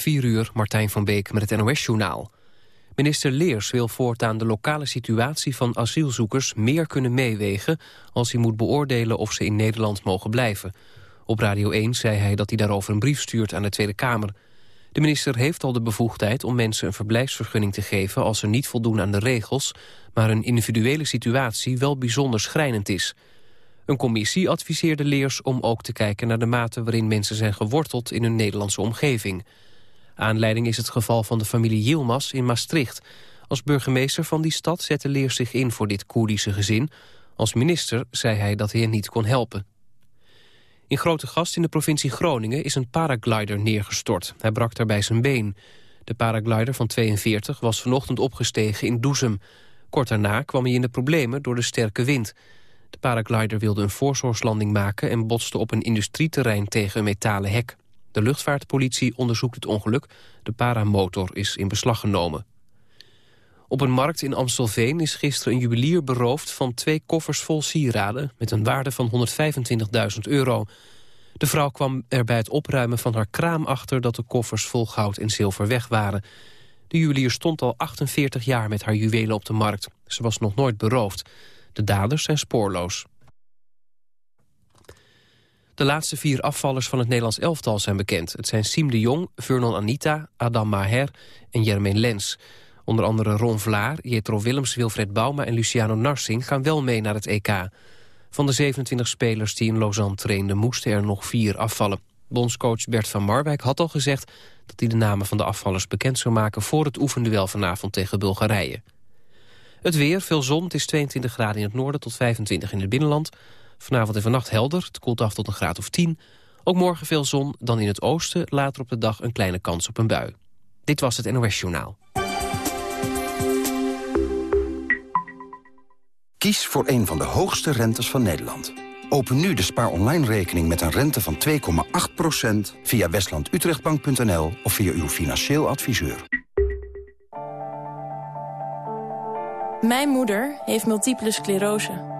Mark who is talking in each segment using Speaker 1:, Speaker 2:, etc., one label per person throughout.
Speaker 1: 4 uur, Martijn van Beek met het NOS-journaal. Minister Leers wil voortaan de lokale situatie van asielzoekers meer kunnen meewegen... als hij moet beoordelen of ze in Nederland mogen blijven. Op Radio 1 zei hij dat hij daarover een brief stuurt aan de Tweede Kamer. De minister heeft al de bevoegdheid om mensen een verblijfsvergunning te geven... als ze niet voldoen aan de regels, maar hun individuele situatie wel bijzonder schrijnend is... Een commissie adviseerde Leers om ook te kijken naar de mate waarin mensen zijn geworteld in hun Nederlandse omgeving. Aanleiding is het geval van de familie Yilmaz in Maastricht. Als burgemeester van die stad zette Leers zich in voor dit Koerdische gezin. Als minister zei hij dat hij hen niet kon helpen. In Grote Gast in de provincie Groningen is een paraglider neergestort. Hij brak daarbij zijn been. De paraglider van 42 was vanochtend opgestegen in Doezum. Kort daarna kwam hij in de problemen door de sterke wind. De paraglider wilde een voorzorgslanding maken... en botste op een industrieterrein tegen een metalen hek. De luchtvaartpolitie onderzoekt het ongeluk. De paramotor is in beslag genomen. Op een markt in Amstelveen is gisteren een juwelier beroofd... van twee koffers vol sieraden met een waarde van 125.000 euro. De vrouw kwam er bij het opruimen van haar kraam achter... dat de koffers vol goud en zilver weg waren. De juwelier stond al 48 jaar met haar juwelen op de markt. Ze was nog nooit beroofd. De daders zijn spoorloos. De laatste vier afvallers van het Nederlands elftal zijn bekend. Het zijn Siem de Jong, Vernon Anita, Adam Maher en Jermaine Lens. Onder andere Ron Vlaar, Jetro Willems, Wilfred Bouma en Luciano Narsing gaan wel mee naar het EK. Van de 27 spelers die in Lausanne trainden moesten er nog vier afvallen. Bondscoach Bert van Marwijk had al gezegd dat hij de namen van de afvallers bekend zou maken voor het oefenduel vanavond tegen Bulgarije. Het weer, veel zon, het is 22 graden in het noorden tot 25 in het binnenland. Vanavond en vannacht helder, het koelt af tot een graad of 10. Ook morgen veel zon, dan in het oosten later op de dag een kleine kans op een bui. Dit was het NOS Journaal.
Speaker 2: Kies voor een van de hoogste rentes van Nederland. Open nu de spaar online rekening met een rente van 2,8% via westlandutrechtbank.nl of via uw financieel adviseur.
Speaker 3: Mijn moeder heeft multiple sclerose.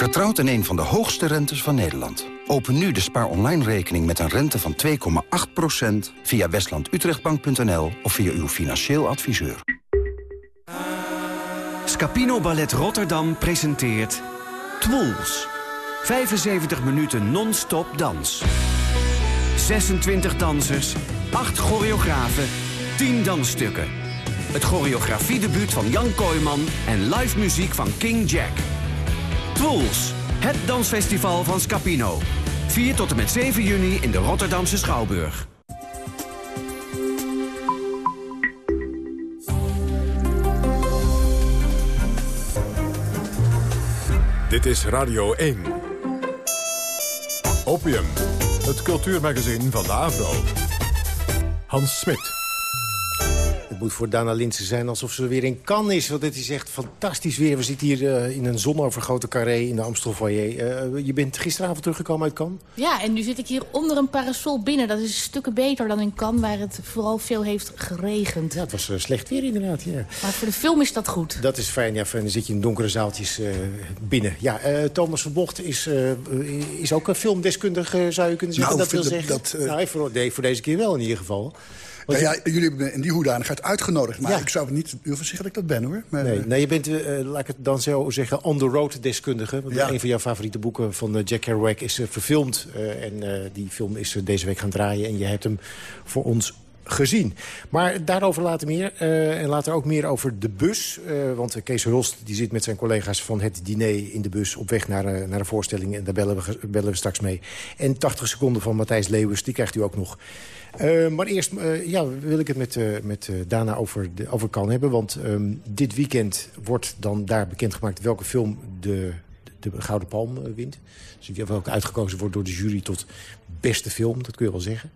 Speaker 2: Vertrouwt in een van de hoogste rentes van Nederland. Open nu de spaar online rekening met een rente van 2,8% via westlandutrechtbank.nl of via uw financieel adviseur.
Speaker 4: Scapino Ballet Rotterdam presenteert Twools. 75 minuten non-stop dans. 26 dansers, 8 choreografen, 10 dansstukken. Het choreografiedebuut van Jan Kooijman en live muziek van King Jack. Twools, het dansfestival van Scapino. 4 tot en met 7 juni in de Rotterdamse Schouwburg.
Speaker 5: Dit is Radio 1. Opium, het cultuurmagazin van de Avro. Hans Smit
Speaker 6: moet voor Dana Linsen zijn alsof ze weer in Cannes is. Want het is echt fantastisch weer. We zitten hier uh, in een zonovergoten carré in de Amstel Foyer. Uh, je bent gisteravond teruggekomen uit Cannes?
Speaker 7: Ja, en nu zit ik hier onder een parasol binnen. Dat is stukken beter dan in Cannes, waar het vooral veel heeft geregend.
Speaker 6: Ja, het was uh, slecht weer inderdaad, ja.
Speaker 7: Maar voor de film is dat goed.
Speaker 6: Dat is fijn, ja. Dan zit je in donkere zaaltjes binnen. Ja, Thomas van Bocht is, is ook een filmdeskundige, zou je kunnen zeggen. Nou, dat wil zeggen. Dat, nou, voor, nee, voor deze keer wel in ieder geval.
Speaker 8: Nou ja, jullie hebben me in die hoedanigheid uitgenodigd. Maar ik zou het niet durven zeggen dat ik dat ben, hoor. Maar,
Speaker 6: nee, nee, je bent, uh, laat ik het dan zo zeggen, on-the-road deskundige. Want een van jouw favoriete boeken van uh, Jack Kerouac is uh, verfilmd. en die film is deze week gaan draaien. En je hebt hem voor ons gezien. Maar daarover later meer. en later ook meer over de bus. want Kees Hulst die zit met zijn collega's van het diner in de bus... op weg naar, naar een voorstelling. En daar bellen we, bellen we straks mee. En 80 seconden van Matthijs Leeuwers, die krijgt u ook nog. Uh, maar eerst uh, ja, wil ik het met, uh, met Dana over, de, over kan hebben. Want um, dit weekend wordt dan daar bekendgemaakt welke film de, de Gouden Palm wint. Dus welke uitgekozen wordt door de jury tot beste film, dat kun je wel zeggen.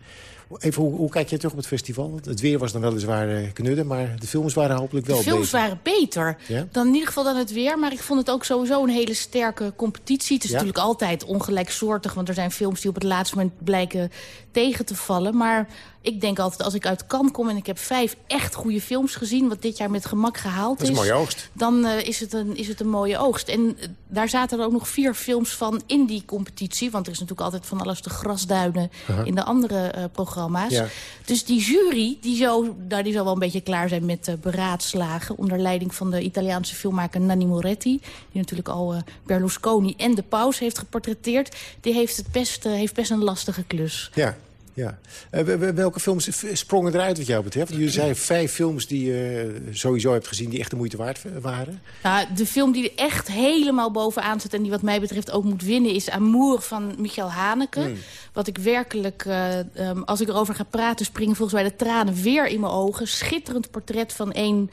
Speaker 6: Even, hoe, hoe, kijk je terug op het festival? Het weer was dan weliswaar uh, knudden, maar de films waren hopelijk wel
Speaker 7: beter. De films waren beter dan in ieder geval dan het weer. Maar ik vond het ook sowieso een hele sterke competitie. Het is natuurlijk altijd ongelijksoortig, want er zijn films die op het laatste moment blijken tegen te vallen. Maar ik denk altijd, als ik uit Cannes kom en ik heb vijf echt goede films gezien... wat dit jaar met gemak gehaald
Speaker 6: is...
Speaker 7: is
Speaker 6: een mooie oogst.
Speaker 7: Dan uh, is, het een, is het een mooie oogst. En uh, daar zaten er ook nog vier films van in die competitie. Want er is natuurlijk altijd van alles de grasduinen uh -huh. in de andere uh, programma's. Ja. Dus die jury, die zou, nou, die zou wel een beetje klaar zijn met beraadslagen... onder leiding van de Italiaanse filmmaker Nanni Moretti... die natuurlijk al Berlusconi en de paus heeft geportretteerd. Die heeft, het best, heeft best een lastige klus.
Speaker 6: Ja. Ja. Uh, welke films sprongen eruit wat jou betreft? Jullie zijn vijf films die je sowieso hebt gezien... die echt de moeite waard waren.
Speaker 7: Nou, de film die er echt helemaal bovenaan zit... en die wat mij betreft ook moet winnen... is Amour van Michael Haneke. Hmm. Wat ik werkelijk, uh, um, als ik erover ga praten... springen volgens mij de tranen weer in mijn ogen. Schitterend portret van een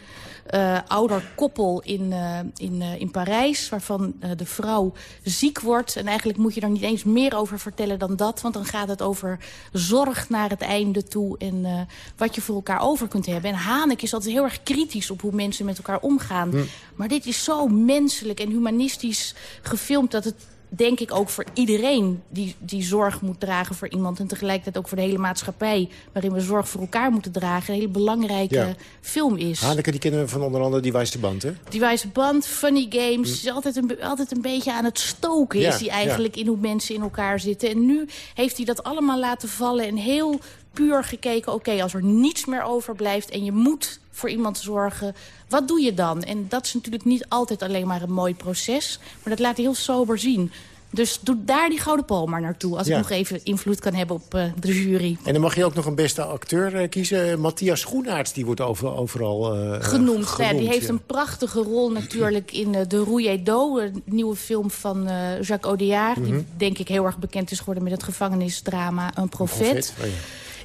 Speaker 7: uh, ouder koppel in, uh, in, uh, in Parijs... waarvan de vrouw ziek wordt. En eigenlijk moet je er niet eens meer over vertellen dan dat. Want dan gaat het over zorg naar het einde toe... en wat je voor elkaar over kunt hebben. En Hanek is altijd heel erg kritisch op hoe mensen met elkaar omgaan. Hm. Maar dit is zo menselijk en humanistisch gefilmd... dat het denk ik ook voor iedereen die, die zorg moet dragen voor iemand... en tegelijkertijd ook voor de hele maatschappij... waarin we zorg voor elkaar moeten dragen... een hele belangrijke ja. film is.
Speaker 6: Haneke, die kennen we van onder andere Die Wijze Band, hè?
Speaker 7: Die Wijze Band, Funny Games. Hm. Is altijd een, altijd een beetje aan het stoken ja, is hij eigenlijk... in hoe mensen in elkaar zitten. En nu heeft hij dat allemaal laten vallen... en heel puur gekeken, oké, okay, als er niets meer overblijft... en je moet voor iemand zorgen, wat doe je dan? En dat is natuurlijk niet altijd alleen maar een mooi proces... maar dat laat hij heel sober zien. Dus doe daar die gouden palm maar naartoe. Als ja. ik nog even invloed kan hebben op uh, de jury.
Speaker 6: En dan mag je ook nog een beste acteur uh, kiezen. Matthias Schoenaerts, die wordt over, overal uh,
Speaker 7: genoemd.
Speaker 6: genoemd
Speaker 7: ja, die heeft een prachtige rol natuurlijk in De Rouille d'Eau. Een nieuwe film van Jacques Audiard. Mm -hmm. Die denk ik heel erg bekend is geworden met het gevangenisdrama Een profeet. Oh, ja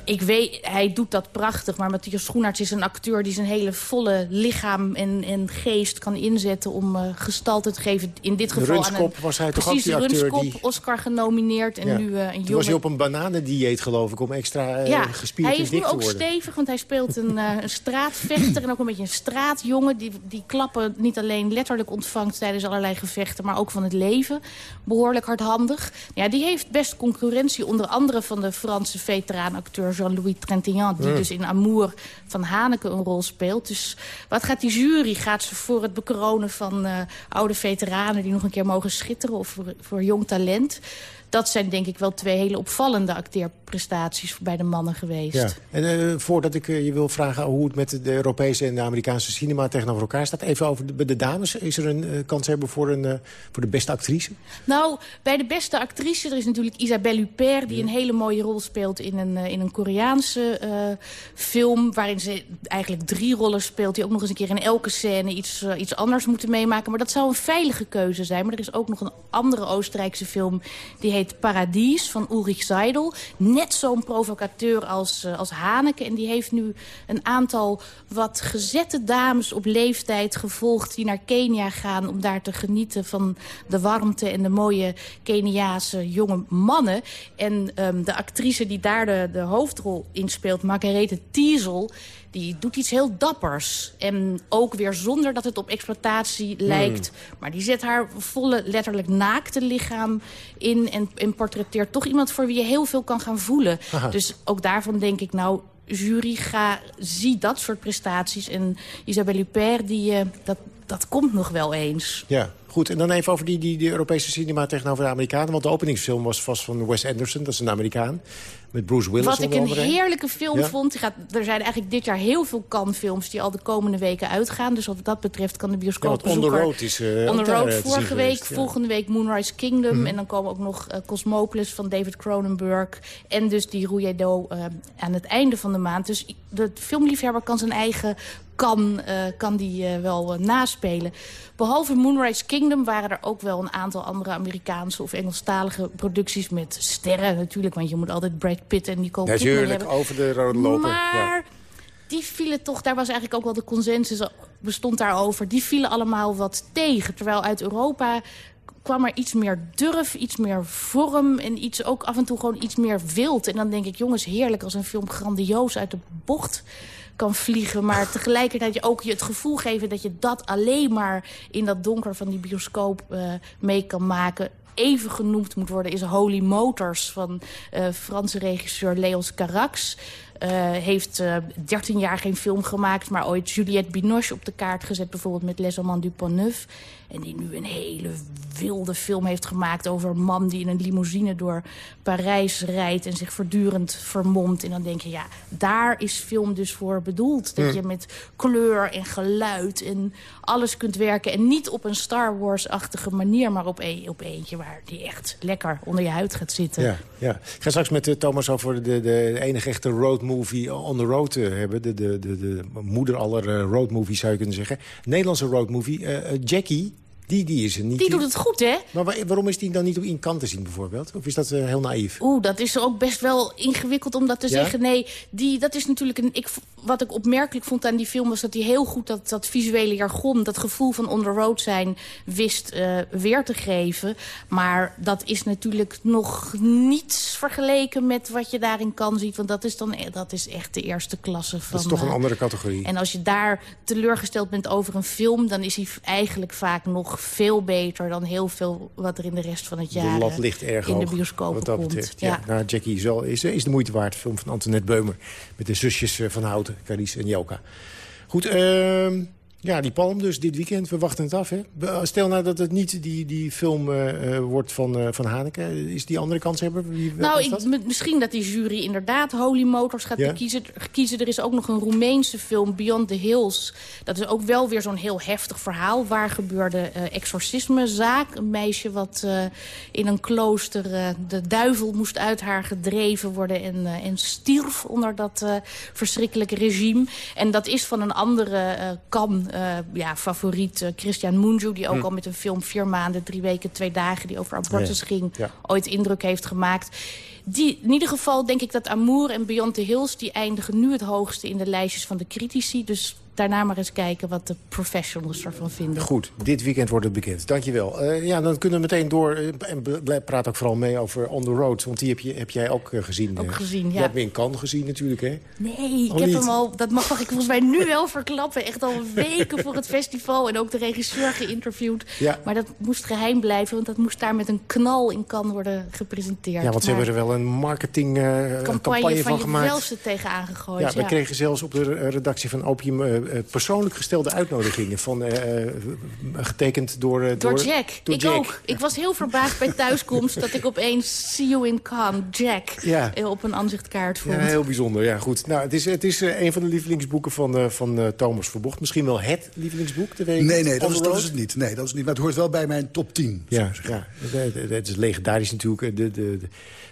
Speaker 7: ik weet, hij doet dat prachtig. Maar Matthias Schoenaerts is een acteur die zijn hele volle lichaam en, en geest kan inzetten om uh, gestalte te geven. In dit geval
Speaker 6: Runskop
Speaker 7: aan een,
Speaker 6: was hij toch
Speaker 7: precies,
Speaker 6: ook die acteur
Speaker 7: Runskop,
Speaker 6: die...
Speaker 7: Oscar genomineerd. En
Speaker 6: ja.
Speaker 7: nu uh, een
Speaker 6: Toen
Speaker 7: jonge...
Speaker 6: was hij op een bananendieet geloof ik om extra uh,
Speaker 7: ja,
Speaker 6: gespierd
Speaker 7: hij
Speaker 6: en
Speaker 7: is
Speaker 6: dik
Speaker 7: nu
Speaker 6: te
Speaker 7: ook
Speaker 6: worden.
Speaker 7: stevig, want hij speelt een, een straatvechter en ook een beetje een straatjongen. Die, die klappen niet alleen letterlijk ontvangt tijdens allerlei gevechten, maar ook van het leven. Behoorlijk hardhandig. Ja, die heeft best concurrentie, onder andere van de Franse veteraanacteur Jean-Louis Trintignant die mm. dus in Amour van Haneke een rol speelt. Dus wat gaat die jury? Gaat ze voor het bekronen van uh, oude veteranen... die nog een keer mogen schitteren of voor, voor jong talent? Dat zijn denk ik wel twee hele opvallende acteerprestaties bij de mannen geweest.
Speaker 6: Ja. En uh, voordat ik uh, je wil vragen hoe het met de Europese en de Amerikaanse cinema tegenover elkaar staat... even over de, de dames. Is er een uh, kans hebben voor, een, voor de beste actrice?
Speaker 7: Nou, bij de beste actrice, er is natuurlijk Isabelle Huppert... die ja. een hele mooie rol speelt in een, in een Koreaanse film... waarin ze eigenlijk drie rollen speelt... die ook nog eens een keer in elke scène iets, iets anders moeten meemaken. Maar dat zou een veilige keuze zijn. Maar er is ook nog een andere Oostenrijkse film... die heet Paradies van Ulrich Seidel. Net zo'n provocateur als, uh, als Haneke. En die heeft nu een aantal wat gezette dames op leeftijd gevolgd... die naar Kenia gaan om daar te genieten van de warmte... en de mooie Keniaanse jonge mannen. En um, de actrice die daar de, de hoofdrol in speelt, Margarethe Tiesel die doet iets heel dappers. En ook weer zonder dat het op exploitatie lijkt. Hmm. Maar die zet haar volle, letterlijk naakte lichaam in... En, en portretteert toch iemand voor wie je heel veel kan gaan voelen. Aha. Dus ook daarvan denk ik, nou, jury, ga, zie dat soort prestaties. En Isabelle Huppert, die, uh, dat, dat komt nog wel eens.
Speaker 6: Ja, goed. En dan even over die, die, die Europese cinema tegenover de Amerikanen. Want de openingsfilm was vast van Wes Anderson, dat is een Amerikaan. Met Bruce Willis
Speaker 7: Wat ik een heerlijke film ja? vond. Gaat, er zijn eigenlijk dit jaar heel veel Cannes-films die al de komende weken uitgaan. Dus wat dat betreft kan de bioscoop
Speaker 6: ja, On the Road is uh,
Speaker 7: On the Road vorige week.
Speaker 6: Geweest, ja.
Speaker 7: Volgende week Moonrise Kingdom. Mm -hmm. En dan komen ook nog uh, Cosmopolis van David Cronenberg. En dus die Rouille d'Eau aan het einde van de maand. Dus de filmliefhebber kan zijn eigen kan, uh, kan die uh, wel uh, naspelen. Behalve Moonrise Kingdom waren er ook wel een aantal andere Amerikaanse of Engelstalige producties met sterren natuurlijk. Want je moet altijd Brad Pitt en Nicole Kidman hebben.
Speaker 6: Natuurlijk, over de rode loper.
Speaker 7: Maar
Speaker 6: ja.
Speaker 7: die vielen toch, daar was eigenlijk ook wel de consensus bestond daarover. Die vielen allemaal wat tegen. Terwijl uit Europa kwam er iets meer durf, iets meer vorm... en iets, ook af en toe gewoon iets meer wild. En dan denk ik, jongens, heerlijk als een film grandioos uit de bocht kan vliegen. Maar tegelijkertijd je ook je het gevoel geven dat je dat alleen maar in dat donker van die bioscoop uh, mee kan maken even genoemd moet worden... is Holy Motors van uh, Franse regisseur Leos Carax. Uh, heeft uh, 13 jaar geen film gemaakt, maar ooit Juliette Binoche op de kaart gezet. Bijvoorbeeld met Les Amants du Pont Neuf. En die nu een hele wilde film heeft gemaakt over een man die in een limousine door Parijs rijdt en zich voortdurend vermomt. En dan denk je, ja, daar is film dus voor bedoeld. Dat je met kleur en geluid en alles kunt werken. En niet op een Star Wars-achtige manier, maar op, een, op eentje waar die echt lekker onder je huid gaat zitten.
Speaker 6: Ja, ja. Ik ga straks met uh, Thomas over de, de enige echte roadmovie on the road uh, hebben. De, de, de, de moeder aller uh, roadmovies zou je kunnen zeggen. Nederlandse roadmovie, Jackie die, die is er niet.
Speaker 7: Die doet het goed, hè?
Speaker 6: Maar waarom is die dan niet op één kant te zien, bijvoorbeeld? Of is dat uh, heel naïef?
Speaker 7: Oeh, dat is ook best wel ingewikkeld om dat te ja? zeggen. Nee, die, dat is natuurlijk een... Ik, wat ik opmerkelijk vond aan die film was dat hij heel goed dat, dat visuele jargon... dat gevoel van on the road zijn wist uh, weer te geven. Maar dat is natuurlijk nog niets vergeleken met wat je daarin kan zien. Want dat is, dan, dat is echt de eerste klasse van...
Speaker 6: Dat is toch een uh, andere categorie.
Speaker 7: En als je daar teleurgesteld bent over een film... dan is hij eigenlijk vaak nog veel beter dan heel veel wat er in de rest van het jaar
Speaker 6: de lat ligt erg
Speaker 7: in de bioscoop komt.
Speaker 6: Betreft, ja. ja. Nou, Jackie is, wel, is, is de moeite waard. Film van Antoinette Beumer. Met de zusjes van Houten, Carice en Joka. Goed, uh, ja, die Palm dus dit weekend. We wachten het af, hè? Stel nou dat het niet die, die film uh, wordt van, uh, van Haneke. Is die andere kans hebben? Wie,
Speaker 7: nou, ik, misschien dat die jury inderdaad Holy Motors gaat ja? kiezen, kiezen. Er is ook nog een Roemeense film, Beyond the Hills. Dat is ook wel weer zo'n heel heftig verhaal. Waar gebeurde uh, exorcismezaak. Een meisje wat in een klooster... de duivel moest uit haar gedreven worden en, en stierf onder dat verschrikkelijke regime. En dat is van een andere uh, ja, favoriet uh, Christian Munju... die ook hm. al met een film vier maanden, drie weken, twee dagen... die over abortus ja. ging, ja. ooit indruk heeft gemaakt. Die, in ieder geval denk ik dat Amour en Beyond the Hills... die eindigen nu het hoogste in de lijstjes van de critici. Dus daarna maar eens kijken wat de professionals ervan vinden.
Speaker 6: Goed, dit weekend wordt het bekend. Dankjewel. Uh, ja, dan kunnen we meteen door. Uh, en praat ook vooral mee over On The Road. Want die heb, je, heb jij ook uh, gezien.
Speaker 7: Ook gezien, ja.
Speaker 6: Je hebt me in Cannes gezien natuurlijk, hè?
Speaker 7: Nee, ik oh, heb hem al... Dat mag ik volgens mij nu wel verklappen. Echt al weken voor het festival. En ook de regisseur geïnterviewd. Ja. Maar dat moest geheim blijven. Want dat moest daar met een knal in Cannes worden gepresenteerd.
Speaker 6: Ja, want ze
Speaker 7: maar
Speaker 6: hebben er wel een marketing campagne van,
Speaker 7: van
Speaker 6: gemaakt.
Speaker 7: Campagne van tegenaan gegooid.
Speaker 6: Ja, we ja. kregen zelfs op de redactie van Opium uh, persoonlijk gestelde uitnodigingen. Van, uh, getekend door, uh,
Speaker 7: door... Jack.
Speaker 6: Door
Speaker 7: ik
Speaker 6: Jack.
Speaker 7: ook. Ik was heel verbaasd bij thuiskomst dat ik opeens See You in Cannes, Jack, ja. op een aanzichtkaart vond.
Speaker 6: Ja, heel bijzonder. Ja, goed. Nou, het is, het is een van de lievelingsboeken van, van Thomas Verbocht. Misschien wel het lievelingsboek. De week
Speaker 8: nee, nee, dat is, dat is, het niet. Nee, dat is niet. Maar het hoort wel bij mijn top 10.
Speaker 6: Ja, ja. Het is legendarisch natuurlijk. De, de, de,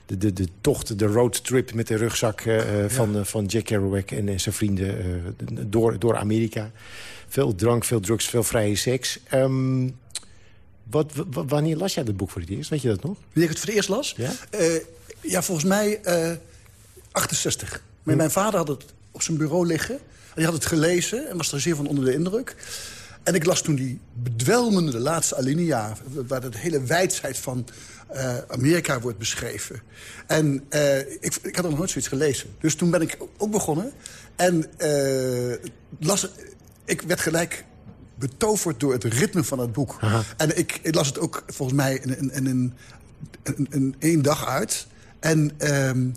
Speaker 6: de, de, de tocht, de roadtrip met de rugzak uh, van, uh, van Jack Kerouac en zijn vrienden door, door Amerika. Veel drank, veel drugs, veel vrije seks. Um, wat, wanneer las jij dat boek voor het eerst? Weet je dat nog?
Speaker 8: Wanneer ik het voor het eerst las? Ja, ja volgens mij 68. Maar hm. mijn vader had het op zijn bureau liggen. Hij had het gelezen en was er zeer van onder de indruk. En ik las toen die bedwelmende laatste alinea... waar de hele wijdheid van uh, Amerika wordt beschreven. En uh, ik, ik had nog nooit zoiets gelezen. Dus toen ben ik ook begonnen. En uh, las, ik werd gelijk betoverd door het ritme van het boek. Aha. En ik, ik, las het ook volgens mij in, in, in, in, in, in één dag uit. En um,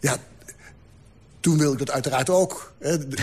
Speaker 8: ja, toen wilde ik dat uiteraard ook,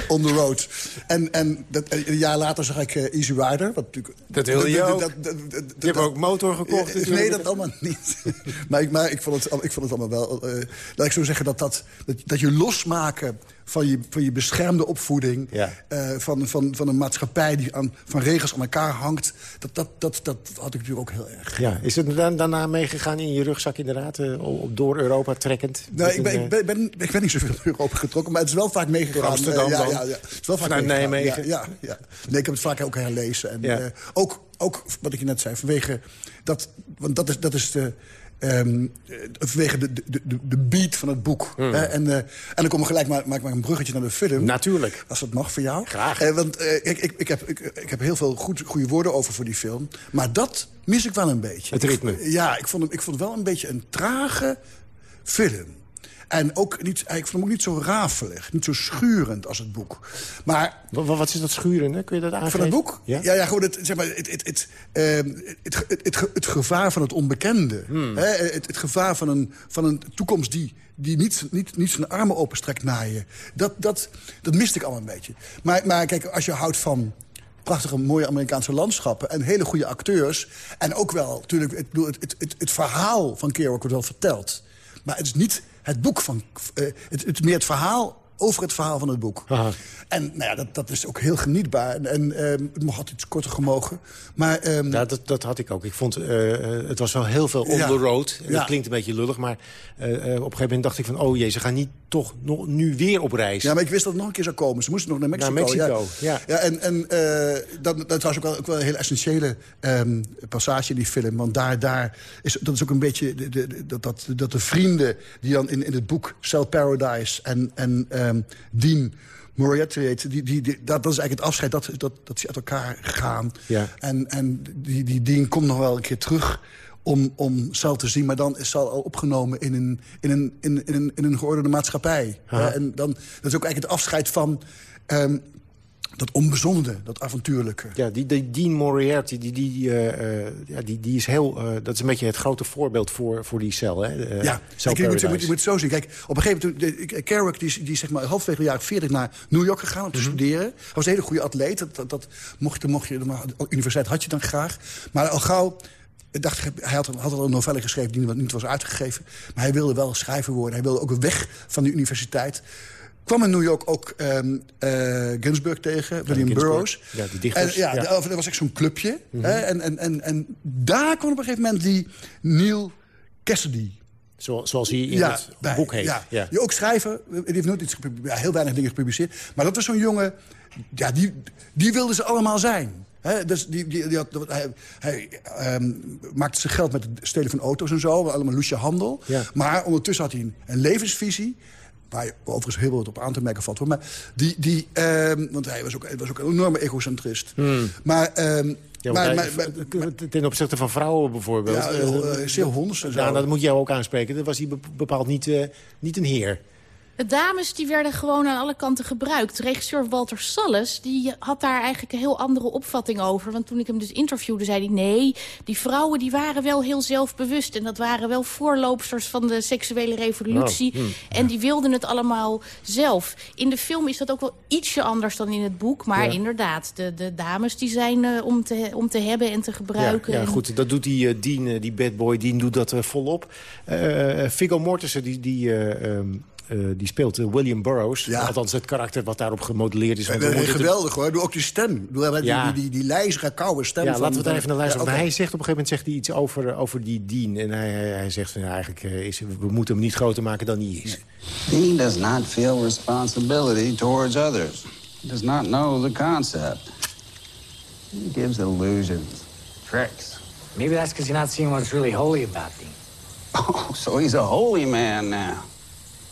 Speaker 8: on the road. En, en dat, een jaar later zag ik uh, Easy Rider. Wat natuurlijk,
Speaker 6: dat wilde je ook. Dat, dat, dat, je hebt ook motor gekocht.
Speaker 8: Nee, dat allemaal niet. maar ik, maar ik, vond het, ik vond het allemaal wel... Uh, laat ik zo zeggen dat, dat, dat, dat je losmaken van je, van je beschermde opvoeding... Ja. Uh, van, van, van een maatschappij die aan, van regels aan elkaar hangt... Dat, dat, dat, dat had ik natuurlijk ook heel erg.
Speaker 6: Ja. Is het dan, daarna meegegaan in je rugzak inderdaad? Uh, op, door Europa trekkend?
Speaker 8: Nou, ik ben, ik, ben, ben, ik ben niet zoveel door Europa getrokken... maar het is wel vaak meegegaan.
Speaker 6: Amsterdam ja,
Speaker 8: ja, is wel vaak
Speaker 6: Vanuit Nijmegen?
Speaker 8: Ja, ja, Nee, ik heb het vaak ook herlezen. En, ja. ook, ook wat ik je net zei, vanwege... Dat, want dat is, dat is de Um, vanwege de, de, de, de, beat van het boek. Hmm. Hè? En, uh, en dan kom ik gelijk maar, maak maar een bruggetje naar de film.
Speaker 6: Natuurlijk.
Speaker 8: Als dat mag voor jou.
Speaker 6: Graag. Uh,
Speaker 8: want uh, ik, ik, ik, heb, ik, ik, heb heel veel goed, goede woorden over voor die film. Maar dat mis ik wel een beetje.
Speaker 6: Het ritme.
Speaker 8: ja, ik vond, hem, ik vond het wel een beetje een trage film. En ook niet, ik vond hem ook niet zo rafelig, niet zo schurend als het boek. Maar,
Speaker 6: wat, wat is dat schurende? Kun je dat aangeven?
Speaker 8: Van het boek? Ja, ja, ja gewoon het, zeg maar, het, het, het, uh, het, het, het, gevaar van het onbekende. Hmm. Hè? Het, het gevaar van een, van een toekomst die, die niet, niet, niet zijn armen openstrekt naar je. Dat, dat, dat miste ik al een beetje. Maar, maar kijk, als je houdt van prachtige, mooie Amerikaanse landschappen... en hele goede acteurs. En ook wel, natuurlijk, het, het, het, het, verhaal van Kerouac wordt wel verteld. Maar het is niet het boek van... Uh, het, het, meer het verhaal over het verhaal van het boek. Aha. En nou ja, dat, dat is ook heel genietbaar. En, en uh, het mocht altijd iets korter gemogen. Maar, um...
Speaker 6: ja, dat, dat had ik ook. Ik vond, uh, het was wel heel veel on ja. the road. En ja. Dat klinkt een beetje lullig, maar uh, op een gegeven moment dacht ik van... oh jee, ze gaan niet toch nog, nu weer op reis.
Speaker 8: Ja, maar ik wist dat het nog een keer zou komen. Ze moesten nog naar Mexico.
Speaker 6: Naar Mexico, ja.
Speaker 8: ja. en en dat, dat was ook wel, ook wel een heel essentiële um, passage in die film. Want daar, daar is, dat is ook een beetje... De, de, de, dat, dat, dat de vrienden die dan in, in het boek Cell Paradise en... en um, Dean Moriarty die, die, die, dat, dat is eigenlijk het afscheid dat, dat, dat ze uit elkaar gaan. Ja. En, en die, die Dean komt nog wel een keer terug om, om Sal te zien. Maar dan is Sal al opgenomen in een, in een, in, in een, in een geordende maatschappij. en dan, dat is ook eigenlijk het afscheid van... Um, dat onbezonde, dat avontuurlijke.
Speaker 6: Ja, die, die Dean Moriarty, die, die, uh, ja, die, die is heel... Uh, dat is een beetje het grote voorbeeld voor, voor die cel, hè?
Speaker 8: Uh, ja, kijk, je, moet, je, moet, je moet het zo zien. Kijk, op een gegeven moment... Kerouac, die, die zeg maar halfweg de jaren 40 naar New York gegaan om te mm -hmm. studeren. Hij was een hele goede atleet. Dat, dat, dat mocht, mocht je, de universiteit had je dan graag. Maar al gauw dacht, hij had, had al een novelle geschreven die niet was uitgegeven. Maar hij wilde wel schrijver worden. Hij wilde ook weg van de universiteit kwam in New York ook um, uh, Ginsburg tegen, William Burroughs.
Speaker 6: Ja, die dichters.
Speaker 8: En, ja, ja. dat was echt zo'n clubje. Mm -hmm. hè? En, en, en, en daar kwam op een gegeven moment die Neil Cassidy.
Speaker 6: Zo, zoals hij in ja, het bij, boek heet. Ja.
Speaker 8: ja. Die ook schrijven. Die heeft nooit iets ja, heel weinig dingen gepubliceerd. Maar dat was zo'n jongen... Ja, die, die wilden ze allemaal zijn. He, dus die, die, die had, hij, hij um, maakte zijn geld met het stelen van auto's en zo. Allemaal loesje handel. Ja. Maar ondertussen had hij een, een levensvisie waar je overigens heel wat op aan te merken valt. Maar die, die, um, want hij was ook, hij was ook een enorme egocentrist. Hmm. Maar, um,
Speaker 6: ja, maar, maar, maar, ten opzichte van vrouwen bijvoorbeeld. Ja,
Speaker 8: uh, zeer honds.
Speaker 6: Ja, dat moet jou ook aanspreken. Dat was hij bepaald niet, uh, niet een heer.
Speaker 7: De dames die werden gewoon aan alle kanten gebruikt. Regisseur Walter Salles die had daar eigenlijk een heel andere opvatting over. Want toen ik hem dus interviewde, zei hij... nee, die vrouwen die waren wel heel zelfbewust. En dat waren wel voorloopsters van de seksuele revolutie. Oh, hmm. En die wilden het allemaal zelf. In de film is dat ook wel ietsje anders dan in het boek. Maar ja. inderdaad, de, de dames die zijn uh, om, te, om te hebben en te gebruiken.
Speaker 6: Ja, ja goed, dat doet die uh, Dean, uh, die bad boy, Dean doet dat volop. Viggo Mortensen, die... die um uh, die speelt uh, William Burroughs. Ja. Althans, het karakter wat daarop gemodelleerd is.
Speaker 8: Want ja, geweldig hoor. Doe ook die stem. Doe, ja. die, die, die lijzige, koude stem.
Speaker 6: Ja, van, laten we daar even naar luisteren. Ja, okay. Hij zegt op een gegeven moment zegt hij iets over, over die Dean. En hij, hij, hij zegt, nou, eigenlijk uh, is, we moeten hem niet groter maken dan hij is.
Speaker 9: Dean does not feel responsibility towards others. He does not know the concept. He gives illusions, tricks.
Speaker 10: Maybe that's because you're not seeing what's really holy about Dean.
Speaker 9: Oh, so he's a holy man now.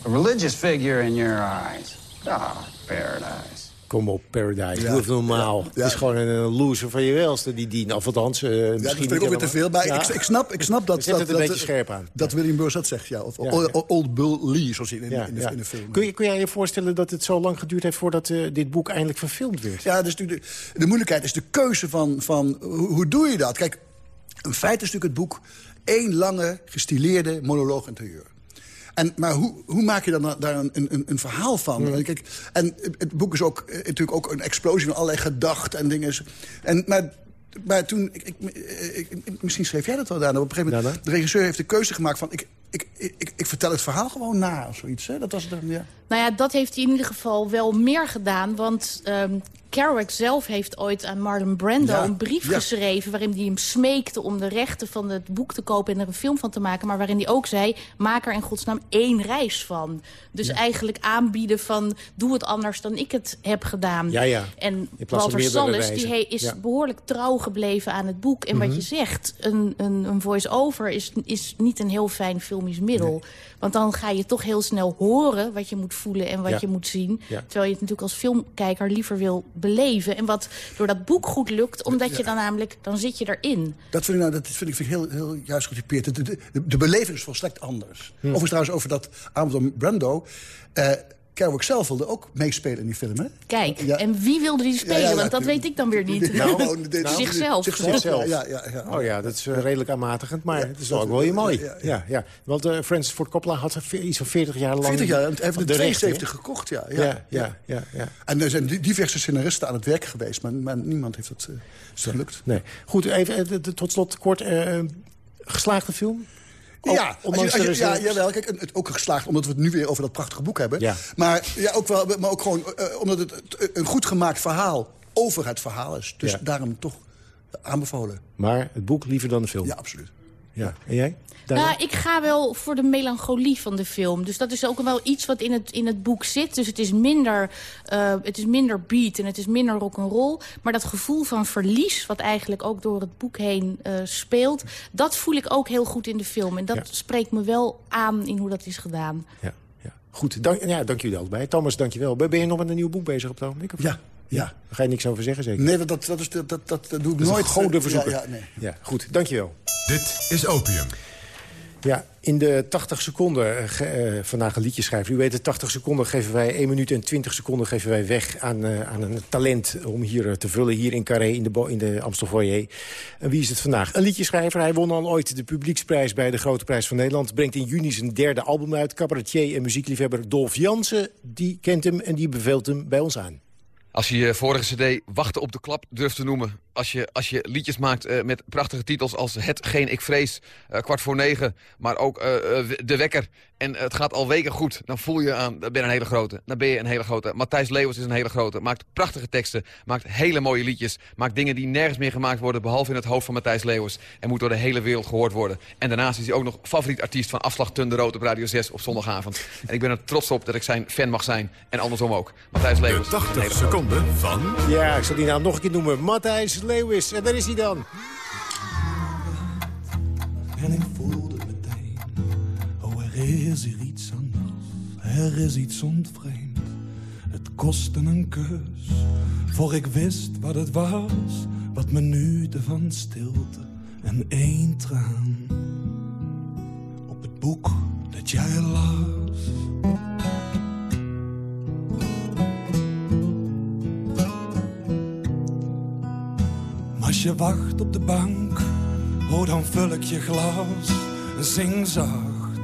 Speaker 9: A religious figure in your eyes. Ah, paradise.
Speaker 6: Kom op, Paradise. Ja, Doe het normaal. Ja, ja. Het is gewoon een, een loser van je welste die dien. Of althans, uh,
Speaker 8: ja, misschien dat vind ik ook weer te veel. Maar ik, ik, snap, ik snap dat...
Speaker 6: dat,
Speaker 8: het
Speaker 6: een beetje scherp aan.
Speaker 8: Dat William Burroughs dat zegt, ja. Of Old Bill Lee, zoals in, in, in, de, in, de, film.
Speaker 6: Kun, je, kun jij je voorstellen dat het zo lang geduurd heeft... voordat uh, dit boek eindelijk verfilmd werd?
Speaker 8: Ja, dus de, de moeilijkheid is de keuze van... van hoe, hoe doe je dat? Kijk, in feite is natuurlijk het boek... één lange, gestileerde monoloog interieur. En, maar hoe, hoe maak je dan daar een, een, een verhaal van? Kijk, en het boek is ook eh, natuurlijk ook een explosie van allerlei gedachten en dingen. En, maar maar toen, ik, ik, ik, misschien schreef jij dat wel, daar. Op een gegeven moment, de regisseur heeft de keuze gemaakt van... ik, ik, ik, ik vertel het verhaal gewoon na of zoiets. Hè? Dat was het, ja.
Speaker 7: Nou ja, dat heeft hij in ieder geval wel meer gedaan. Want um, Kerouac zelf heeft ooit aan Marlon Brando een brief geschreven... waarin hij hem smeekte om de rechten van het boek te kopen... en er een film van te maken. Maar waarin hij ook zei, maak er in godsnaam één reis van. Dus eigenlijk aanbieden van, doe het anders dan ik het heb gedaan.
Speaker 6: Ja, ja.
Speaker 7: En Walter Salles die is behoorlijk trouw gebleven aan het boek. En wat mhm. je zegt, een, een, een voice-over is, is niet een heel fijn filmisch middel. Want dan ga je toch heel snel horen wat je moet voelen en wat je moet zien. Terwijl je het natuurlijk als filmkijker liever wil beleven. En wat door dat boek goed lukt, omdat je dan namelijk, dan zit je erin.
Speaker 8: Dat vind ik, nou, dat vind ik heel, heel juist getypeerd. De, de, de, beleving is volstrekt anders. Hm. Overigens trouwens over dat Amazon Brando... Uh, Kerouac zelf wilde ook meespelen in die film, hè?
Speaker 7: Kijk, en wie wilde die spelen? Want dat weet ik dan weer niet. Nou, nou, zichzelf.
Speaker 6: zichzelf. Ja, ja, ja, Oh ja, dat is uh, redelijk aanmatigend, maar het is ook wel heel mooi. Ja, ja, Want uh, Francis Ford Coppola had iets van 40 jaar lang...
Speaker 8: 40 jaar, hij heeft de 72 gekocht, ja. Ja, ja, ja, ja, En er zijn diverse scenaristen aan het werk geweest, maar, maar niemand heeft het uh, gelukt.
Speaker 6: Nee. Goed, even tot slot kort. geslaagde film?
Speaker 8: Ja, als je, ja, jawel. Kijk, het ook geslaagd omdat we het nu weer over dat prachtige boek hebben. Ja. Maar, ja, ook wel, maar ook gewoon uh, omdat het een goed gemaakt verhaal over het verhaal is. Dus daarom toch aanbevolen.
Speaker 6: Maar het boek liever dan de film?
Speaker 8: Ja, absoluut.
Speaker 6: Ja. En jij?
Speaker 7: Nou, ik ga wel voor de melancholie van de film. Dus dat is ook wel iets wat in het, in het boek zit. Dus het is minder, uh, het is minder beat en het is minder rock'n'roll. Maar dat gevoel van verlies, wat eigenlijk ook door het boek heen uh, speelt... dat voel ik ook heel goed in de film. En dat spreekt me wel aan in hoe dat is gedaan.
Speaker 6: Ja, ja. Goed, dank, ja, dank jullie allebei. Thomas, dank je wel. Ben je nog met een nieuw boek bezig op het ogenblik?
Speaker 8: Ja, ja. Daar
Speaker 6: ga je niks over zeggen, zeker?
Speaker 8: Nee, dat, dat, is, dat, dat, dat doe ik nooit.
Speaker 6: Gouden verzoeken. Ja, ja, nee. ja, goed. Dankjewel.
Speaker 5: Dit is Opium.
Speaker 6: Ja, in de 80 seconden uh, vandaag een liedje schrijven. U weet het, 80 seconden geven wij, 1 minuut en 20 seconden geven wij weg aan, uh, aan een talent om hier te vullen. Hier in Carré, in de, in de Amstel Foyer. En wie is het vandaag? Een liedjeschrijver. Hij won al ooit de publieksprijs bij de Grote Prijs van Nederland. Brengt in juni zijn derde album uit. Cabaretier en muziekliefhebber Dolf Jansen, die kent hem en die beveelt hem bij ons aan.
Speaker 11: Als je je vorige cd Wachten op de klap durft te noemen... als je, als je liedjes maakt uh, met prachtige titels als Hetgeen ik vrees... Uh, kwart voor negen, maar ook uh, De Wekker... en het gaat al weken goed, dan voel je aan... dan ben je een hele grote, dan ben je een hele grote. Matthijs Leeuwers is een hele grote, maakt prachtige teksten... maakt hele mooie liedjes, maakt dingen die nergens meer gemaakt worden... behalve in het hoofd van Matthijs Leeuwers... en moet door de hele wereld gehoord worden. En daarnaast is hij ook nog favoriet artiest van Afslag Tunde Rood op Radio 6 op zondagavond. En ik ben er trots op dat ik zijn fan mag zijn en andersom ook. Matthijs Leeuwers.
Speaker 5: 80 seconden van...
Speaker 6: Ja, ik zal die naam nog een keer noemen. Matthijs Lewis. En daar is hij dan.
Speaker 12: En ik voelde meteen, oh er is hier iets anders. Er is iets ontvreemd. Het kostte een kus, voor ik wist wat het was. Wat minuten van stilte en één traan. Op het boek dat jij las. Je wacht op de bank, oh dan vul ik je glas zing zacht.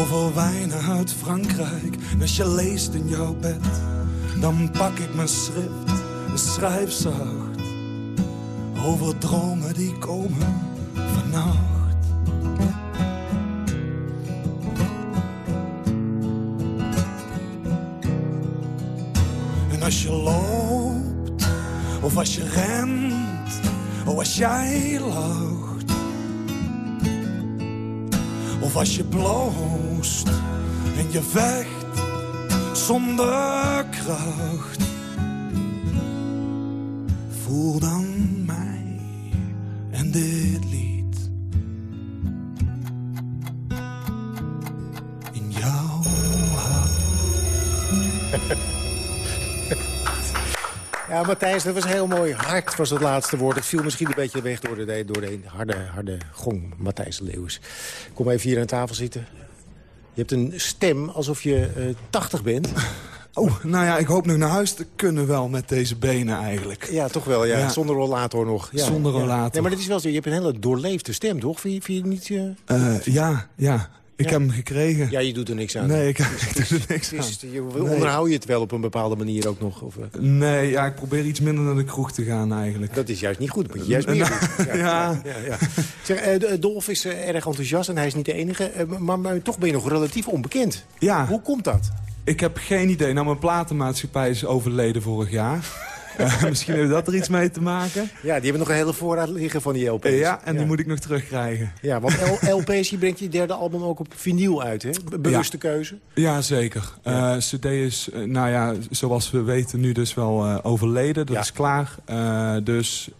Speaker 12: Over wijnen uit Frankrijk, als je leest in jouw bed, dan pak ik mijn schrift en schrijf zacht. Over dromen die komen vannacht. En als je loopt, of als je rent jij lacht. Of als je bloost en je vecht zonder kracht. Voel dan
Speaker 6: Ja, Matthijs, dat was heel mooi. Hart was het laatste woord. Het viel misschien een beetje weg door de, door de harde, harde gong. Matthijs Leeuwis. Kom even hier aan tafel zitten. Je hebt een stem alsof je uh, eh, 80 bent.
Speaker 12: Oh, nou ja, ik hoop nog naar huis te kunnen wel met deze benen eigenlijk.
Speaker 6: Ja, toch wel, ja. Zonder rollator nog. Ja,
Speaker 12: Zonder rollator.
Speaker 6: Ja. Nee, maar dat is wel zo. Je hebt een hele doorleefde stem, toch? Vind je, vind je niet... Uh...
Speaker 12: Uh, ja, ja. Ik heb hem gekregen.
Speaker 6: Ja, je doet er niks aan.
Speaker 12: Nee, ik, ik doe er niks
Speaker 6: Is-
Speaker 12: aan.
Speaker 6: je, onderhoud je het wel op een bepaalde manier ook nog? Of, eh?
Speaker 12: Nee, ja, ik probeer iets minder naar de kroeg te gaan eigenlijk.
Speaker 6: Dat is juist niet goed. Dat moet je juist meer
Speaker 12: ja.
Speaker 6: ja, ja. Zeg, eh, Dolf is eh, erg enthousiast en hij is niet de enige. maar, maar toch ben je nog relatief onbekend.
Speaker 12: Ja.
Speaker 6: Hoe komt dat?
Speaker 12: Ik heb geen idee. Nou, mijn platenmaatschappij is overleden vorig jaar. Misschien heeft dat er iets mee te maken.
Speaker 6: Ja, die hebben nog een hele voorraad liggen van die LP's.
Speaker 12: Ja, en die moet ik nog terugkrijgen.
Speaker 6: Ja, want LP's, je brengt je derde album ook op vinyl uit, hè? Be- Bewuste keuze.
Speaker 12: Ja, zeker. Eh, CD is, eh, nou ja, zoals we weten, nu dus wel eh, overleden. Dat is klaar. Dus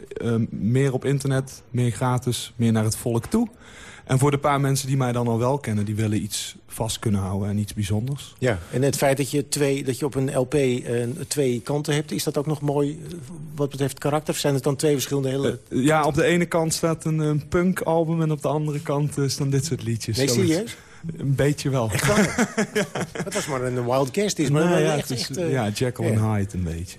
Speaker 12: meer op internet, meer gratis, meer naar het volk toe. En voor de paar mensen die mij dan al wel kennen... die willen iets vast kunnen houden en iets bijzonders.
Speaker 6: Ja, en het feit dat je, twee, dat je op een LP eh, twee kanten hebt... is dat ook nog mooi eh, wat betreft karakter? Of zijn het dan twee verschillende hele...
Speaker 12: Eh, ja, op de ene kant staat een, een punk-album... en op de andere kant staan dit soort liedjes.
Speaker 6: Nee, serieus?
Speaker 12: Een beetje wel.
Speaker 6: Dat was maar een wild guest. Is, maar
Speaker 12: Nou ja,
Speaker 6: echt,
Speaker 12: is,
Speaker 6: echt,
Speaker 12: ja, Jekyll
Speaker 6: ja.
Speaker 12: en Hyde een beetje.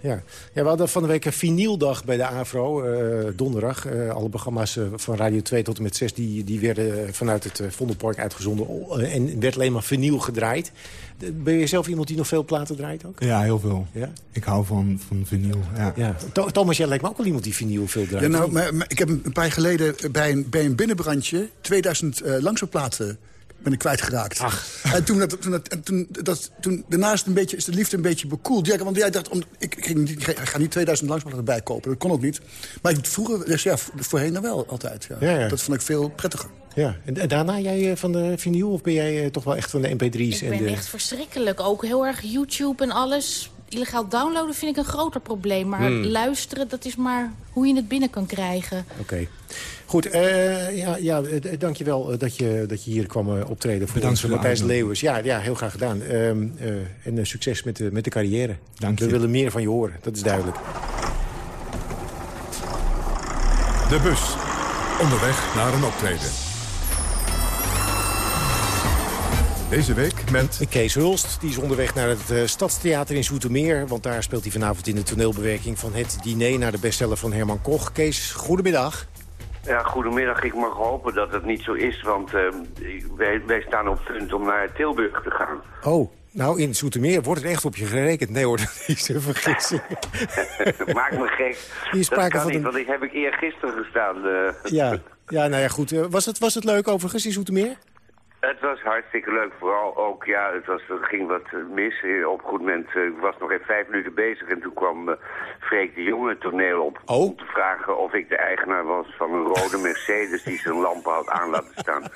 Speaker 6: Ja. ja, we hadden van de week een vinyldag bij de AVRO, eh, donderdag. Eh, alle programma's eh, van Radio 2 tot en met 6 die, die werden vanuit het Vondelpark uitgezonden. En werd alleen maar vinyl gedraaid. De- Ben je zelf iemand die nog veel platen draait ook?
Speaker 12: Ja, heel veel.
Speaker 6: Ja?
Speaker 12: Ik hou van, van vinyl. Ja.
Speaker 6: Ja. Tho- Thomas, jij lijkt me ook wel iemand die vinyl veel draait.
Speaker 8: Ja, nou, maar, maar ik heb een paar jaar geleden bij een, bij een binnenbrandje 2000 eh langspeelplaten ben ik kwijtgeraakt. En toen, dat, toen, dat, en toen, dat, toen daarna is, het een beetje, is de liefde een beetje bekoeld. Ja, want jij dacht, om, ik, ik, ga niet 2000 langspeelplaten bijkopen. Dat kon ook niet. Maar ik, vroeger, dus ja, voorheen dan wel altijd. Ja.
Speaker 6: Ja, ja.
Speaker 8: Dat vond ik veel prettiger.
Speaker 6: Ja. En, daarna jij eh, van de vinyl of ben jij eh, toch wel echt van de mp3's?
Speaker 7: Ik
Speaker 6: en
Speaker 7: ben
Speaker 6: de...
Speaker 7: echt verschrikkelijk. Ook heel erg YouTube en alles. Illegaal downloaden vind ik een groter probleem. Maar
Speaker 6: Hmm.
Speaker 7: luisteren, dat is maar hoe je het binnen kan krijgen.
Speaker 6: Oké. Goed, eh ja, ja, eh, d- dankjewel eh, dat je, dat je hier kwam eh, optreden voor
Speaker 12: Bedankt
Speaker 6: ons,
Speaker 12: voor de
Speaker 6: Matthijs. Leeuwers. Ja, ja, heel graag gedaan. Ehm, eh, en eh, succes met de, met de carrière.
Speaker 12: Dank je.
Speaker 6: We willen meer van je horen, dat is duidelijk.
Speaker 5: De bus. Onderweg naar een optreden. Deze week met...
Speaker 6: Kees Hulst, die is onderweg naar het eh, Stadstheater in Zoetermeer. Want daar speelt hij vanavond in de toneelbewerking van het diner... naar de bestseller van Herman Koch. Kees, goedemiddag.
Speaker 13: Ja, goedemiddag. Ik mag hopen dat het niet zo is, want eh, wij, wij staan op punt om naar Tilburg te gaan.
Speaker 6: Oh, nou in Zoetermeer wordt er echt op je gerekend. Nee hoor, dat is een vergissing.
Speaker 13: Maak me gek.
Speaker 6: Hier is sprake
Speaker 13: dat kan
Speaker 6: van
Speaker 13: niet,
Speaker 6: een-
Speaker 13: want ik heb ik eergisteren gestaan. eh.
Speaker 6: Ja, ja nou ja, goed. Was, het, was het leuk overigens in Zoetermeer?
Speaker 13: Het was hartstikke leuk. Vooral ook, ja, het was, er ging wat mis. Eh, Op een goed moment, eh, ik was nog even vijf minuten bezig en toen kwam eh Freek de Jonge het toneel op.
Speaker 6: Oh.
Speaker 13: Om te vragen of ik de eigenaar was van een rode Mercedes die zijn lampen had aan laten staan.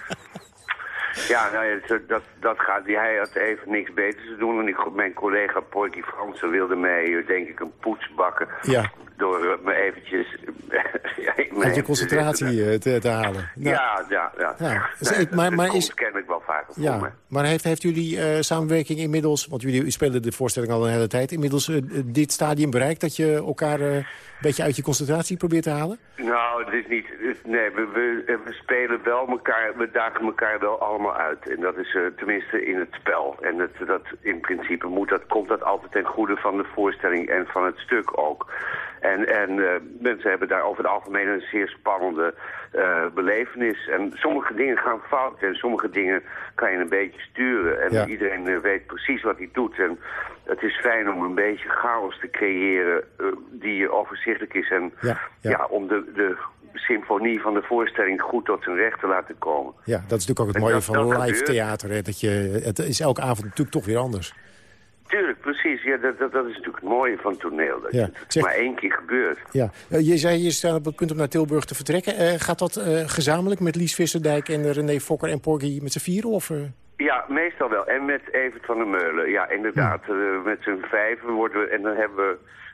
Speaker 13: Ja, nou ja, dat, dat, gaat. Hij had even niks beters te doen. En ik, mijn collega Porky Fransen wilde mij, denk ik, een poets bakken.
Speaker 6: Ja.
Speaker 13: Door eh, me eventjes...
Speaker 6: Uit je concentratie eh, te, te halen. Nou,
Speaker 13: Ja, ja, ja.
Speaker 6: Ja, dus
Speaker 13: Nee,
Speaker 6: ik- maar-
Speaker 13: dat
Speaker 6: maar is-
Speaker 13: kennelijk wel vaker me.
Speaker 6: Ja, maar heeft, heeft jullie eh, samenwerking inmiddels... want jullie spelen de voorstelling al een hele tijd... inmiddels eh, dit stadium bereikt... dat je elkaar eh, een beetje uit je concentratie probeert te halen?
Speaker 13: Nou, het is niet... Nee, we, we, we spelen wel elkaar... We dagen elkaar wel allemaal uit. En dat is eh, tenminste in het spel. En het, dat, in principe moet dat, komt dat altijd ten goede van de voorstelling en van het stuk ook. En, en eh, mensen hebben daar over het algemeen een zeer spannende eh, belevenis. En sommige dingen gaan fout en sommige dingen kan je een beetje sturen. En
Speaker 6: Ja.
Speaker 13: iedereen eh, weet precies wat hij doet. En het is fijn om een beetje chaos te creëren eh, die overzichtelijk is. En
Speaker 6: Ja,
Speaker 13: ja.
Speaker 6: ja.
Speaker 13: om de, de symfonie van de voorstelling goed tot zijn recht te laten komen.
Speaker 6: Ja, dat is natuurlijk ook het mooie
Speaker 13: dat-
Speaker 6: van
Speaker 13: dat
Speaker 6: live
Speaker 13: gebeurt.
Speaker 6: theater. Hè, dat je, het is elke avond natuurlijk toch weer anders.
Speaker 13: Tuurlijk, precies. Ja, dat, dat, dat is natuurlijk het mooie van toneel. Dat
Speaker 6: Ja,
Speaker 13: het
Speaker 6: zeg-
Speaker 13: maar één keer gebeurt.
Speaker 6: Ja. Eh, je zei, je staat op het punt om naar Tilburg te vertrekken. Eh, gaat dat eh, gezamenlijk met Lies Visserdijk en René Fokker en Porgy met z'n vieren? Of?
Speaker 13: Ja, meestal wel. En met Evert van der Meulen. Ja, inderdaad. met z'n vijven worden we... En dan hebben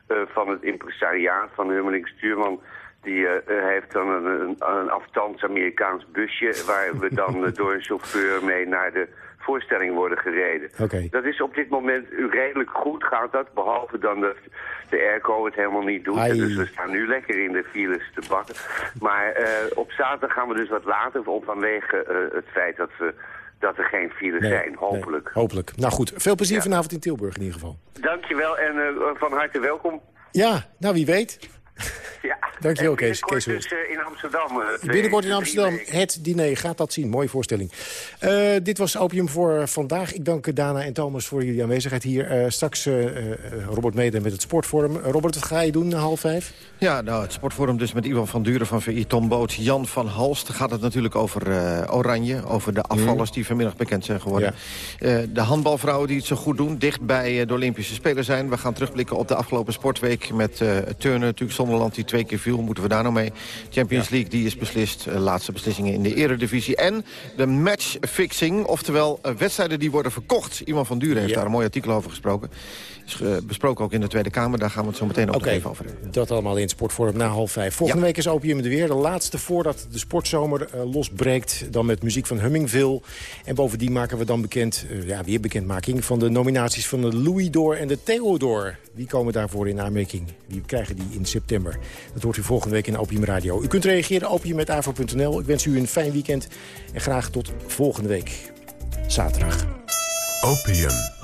Speaker 13: we van het impresariaat van Hummeling Stuurman... Die heeft dan een, een, een afstands Amerikaans busje... waar we dan door een chauffeur mee naar de voorstelling worden gereden. Dat is op dit moment redelijk goed gaat dat. Behalve dan dat de airco het helemaal niet doet.
Speaker 6: Ai.
Speaker 13: Dus we staan nu lekker in de files te bakken. Maar eh, op zaterdag gaan we dus wat later... om vanwege eh, het feit dat, we, dat er geen files
Speaker 6: Nee,
Speaker 13: zijn. Hopelijk.
Speaker 6: nee, hopelijk. Nou goed, veel plezier
Speaker 13: Ja.
Speaker 6: vanavond in Tilburg in ieder geval.
Speaker 13: Dankjewel en eh, van harte welkom.
Speaker 6: Ja, nou wie weet.
Speaker 13: Ja.
Speaker 6: Dankjewel,
Speaker 13: En
Speaker 6: Kees.
Speaker 13: dus eh, in Amsterdam. eh,
Speaker 6: Binnenkort in Amsterdam,
Speaker 13: weken.
Speaker 6: het diner. Gaat dat zien. Mooie voorstelling. Eh, dit was Opium voor vandaag. Ik dank Dana en Thomas voor jullie aanwezigheid hier. Eh, straks eh, eh, Robert Mede met het Sportforum. Robert, wat ga je doen na half vijf?
Speaker 14: Ja, nou, het sportforum dus met Ivan van Duren van VI, Tom Boot, Jan van Halst. gaat het natuurlijk over eh, Oranje, over de afvallers die vanmiddag bekend zijn geworden. Eh, de handbalvrouwen die het zo goed doen, dicht bij eh, de Olympische Spelen zijn. We gaan terugblikken op de afgelopen sportweek met eh turnen. Natuurlijk Zonderland die twee keer viel, moeten we daar nou mee. Champions League, die is beslist. Eh, laatste beslissingen in de eredivisie. En de matchfixing, oftewel eh, wedstrijden die worden verkocht. Ivan van Duren heeft
Speaker 6: Ja.
Speaker 14: daar een mooi artikel over gesproken. Is eh, besproken ook in de Tweede Kamer. Daar gaan we het zo meteen ook nog even over hebben.
Speaker 6: dat allemaal in Sportforum na half vijf. Volgende week is Opium er weer. De laatste voordat de sportzomer eh, losbreekt. Dan met muziek van Hummingville. En bovendien maken we dan bekend, eh, ja, weer bekendmaking... van de nominaties van de Louis Door en de Theodor. Wie komen daarvoor in aanmerking? Wie krijgen die in september? Dat hoort u volgende week in Opium Radio. U kunt reageren opium.avro.nl. Ik wens u een fijn weekend. En graag tot volgende week. Zaterdag.
Speaker 5: Opium.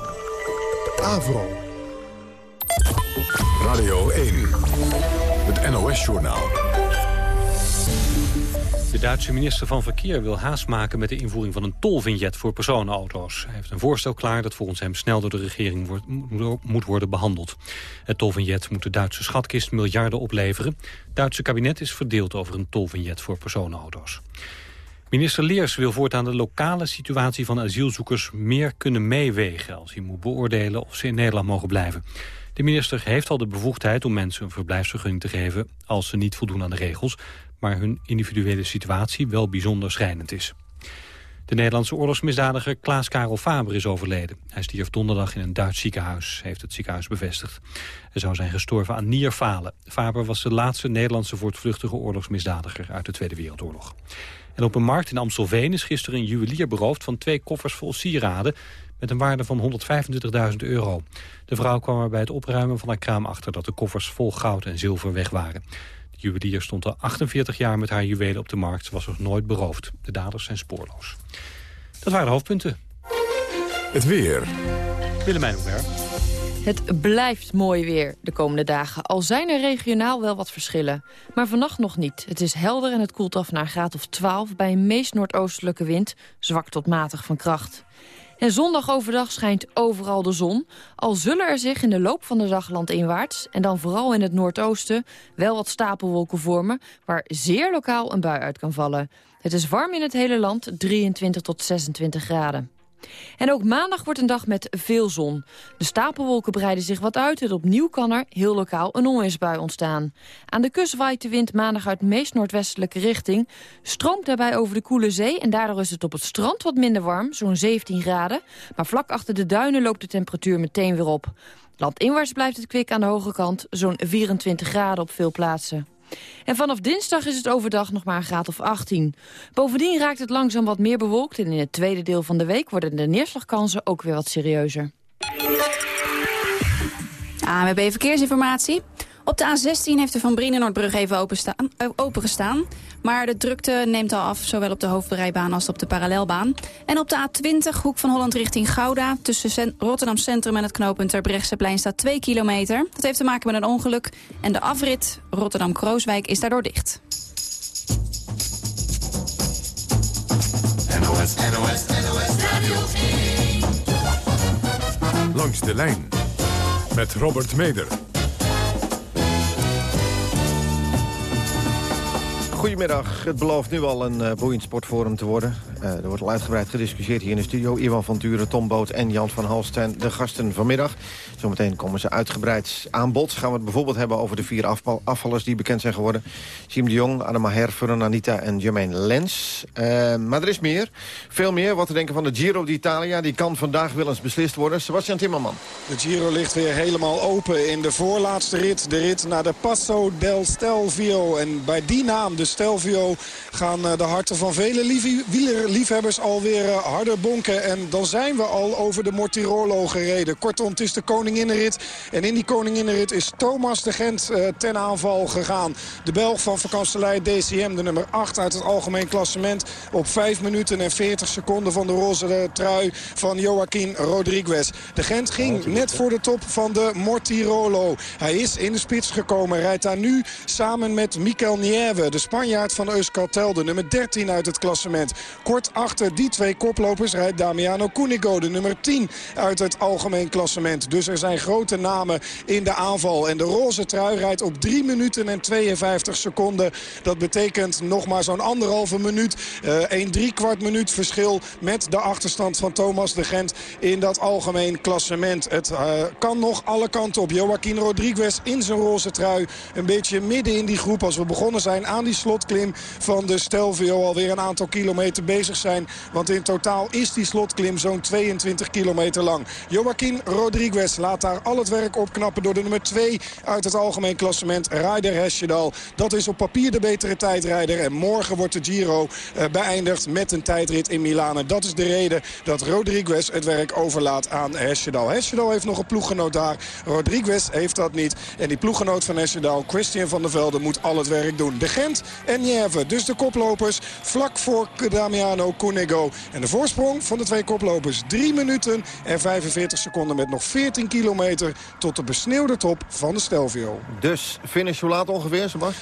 Speaker 5: Avro. Radio 1. Het NOS-journaal.
Speaker 15: De Duitse minister van Verkeer wil haast maken met de invoering van een tolvignet voor personenauto's. Hij heeft een voorstel klaar dat volgens hem snel door de regering moet worden behandeld. Het tolvignet moet de Duitse schatkist miljarden opleveren. Het Duitse kabinet is verdeeld over een tolvignet voor personenauto's. Minister Leers wil voortaan de lokale situatie van asielzoekers meer kunnen meewegen als hij moet beoordelen of ze in Nederland mogen blijven. De minister heeft al de bevoegdheid om mensen een verblijfsvergunning te geven als ze niet voldoen aan de regels, maar hun individuele situatie wel bijzonder schrijnend is. De Nederlandse oorlogsmisdadiger Klaas Karel Faber is overleden. Hij stierf donderdag in een Duits ziekenhuis, heeft het ziekenhuis bevestigd. Hij zou zijn gestorven aan nierfalen. Faber was de laatste Nederlandse voortvluchtige oorlogsmisdadiger uit de Tweede Wereldoorlog. En op een markt in Amstelveen is gisteren een juwelier beroofd van twee koffers vol sieraden met een waarde van 125.000 euro. De vrouw kwam er bij het opruimen van haar kraam achter dat de koffers vol goud en zilver weg waren. De juwelier stond al 48 jaar met haar juwelen op de markt. Ze was nog nooit beroofd. De daders zijn spoorloos. Dat waren de hoofdpunten.
Speaker 5: Het weer.
Speaker 15: Willemijn Hubert.
Speaker 16: Het blijft mooi weer de komende dagen. Al zijn er regionaal wel wat verschillen. Maar vannacht nog niet. Het is helder en het koelt af naar een graad of 12... bij een meest noordoostelijke wind, zwak tot matig van kracht. En zondag overdag schijnt overal de zon. Al zullen er zich in de loop van de dag landinwaarts... en dan vooral in het noordoosten wel wat stapelwolken vormen... waar zeer lokaal een bui uit kan vallen. Het is warm in het hele land, 23 tot 26 graden. En ook maandag wordt een dag met veel zon. De stapelwolken breiden zich wat uit en opnieuw kan er heel lokaal een onweersbui ontstaan. Aan de kust waait de wind maandag uit meest noordwestelijke richting, stroomt daarbij over de koele zee en daardoor is het op het strand wat minder warm, zo'n 17 graden. Maar vlak achter de duinen loopt de temperatuur meteen weer op. Landinwaarts blijft het kwik aan de hoge kant, zo'n 24 graden op veel plaatsen. En vanaf dinsdag is het overdag nog maar een graad of 18. Bovendien raakt het langzaam wat meer bewolkt... en in het tweede deel van de week worden de neerslagkansen ook weer wat serieuzer.
Speaker 17: ANWB Verkeersinformatie. Op de A16 heeft de Van Brienenoordbrug even openstaan, eh, opengestaan. Maar de drukte neemt al af, zowel op de hoofdrijbaan als op de parallelbaan. En op de A20, hoek van Holland richting Gouda... tussen Rotterdam Centrum en het knooppunt Terbrechtseplein staat 2 kilometer. Dat heeft te maken met een ongeluk. En de afrit Rotterdam-Krooswijk is daardoor dicht.
Speaker 5: NOS, NOS, NOS Radio 1. Langs de lijn. Met Robert Meder.
Speaker 14: Goedemiddag. Het belooft nu al een uh, boeiend sportforum te worden. Uh, er wordt al uitgebreid gediscussieerd hier in de studio. Iwan van Turen, Tom Boot en Jan van Halst de gasten vanmiddag. Zometeen komen ze uitgebreid aan bod. Gaan we het bijvoorbeeld hebben over de vier afval afvallers die bekend zijn geworden. Siem de Jong, Adema Herferen, Anita en Jermaine Lens. Uh, maar er is meer. Veel meer. Wat te denken van de Giro d'Italia. Die kan vandaag wel eens beslist worden. Sebastian Timmerman.
Speaker 18: De Giro ligt weer helemaal open in de voorlaatste rit. De rit naar de Passo del Stelvio. En bij die naam, de Stelvio, gaan de harten van vele wieler liefhebbers alweer uh, harder bonken. En dan zijn we al over de Mortirolo gereden. Kortom, het is de koninginnenrit. En in die koninginnenrit is Thomas de Gent uh, ten aanval gegaan. De Belg van vakantselij DCM, de nummer 8 uit het algemeen klassement. Op 5 minuten en 40 seconden van de roze trui van Joaquin Rodriguez. De Gent ging net voor de top van de Mortirolo. Hij is in de spits gekomen. Rijdt daar nu samen met Mikel Nieve, de Spanjaard van Euskaltel. De nummer 13 uit het klassement. Kort achter die twee koplopers rijdt Damiano Cunigo, de nummer 10 uit het algemeen klassement. Dus er zijn grote namen in de aanval. En de roze trui rijdt op 3 minuten en 52 seconden. Dat betekent nog maar zo'n anderhalve minuut. Uh, een drie kwart minuut verschil met de achterstand van Thomas de Gent in dat algemeen klassement. Het uh, kan nog alle kanten op. Joaquin Rodriguez in zijn roze trui. Een beetje midden in die groep als we begonnen zijn aan die slotklim van de Stelvio. Alweer een aantal kilometer bezig zijn. Want in totaal is die slotklim zo'n 22 kilometer lang. Joaquin Rodriguez laat daar al het werk opknappen door de nummer 2 uit het algemeen klassement. Ryder Hesjedal. Dat is op papier de betere tijdrijder. En morgen wordt de Giro uh, beëindigd met een tijdrit in Milaan. Dat is de reden dat Rodriguez het werk overlaat aan Hesjedal. Hesjedal heeft nog een ploeggenoot daar. Rodriguez heeft dat niet. En die ploeggenoot van Hesjedal, Christian van der Velde, moet al het werk doen. De Gent en Nieve, dus de koplopers, vlak voor En de voorsprong van de twee koplopers, 3 minuten en 45 seconden met nog 14 kilometer tot de besneeuwde top van de Stelvio.
Speaker 14: Dus finish hoe laat ongeveer, Sebas?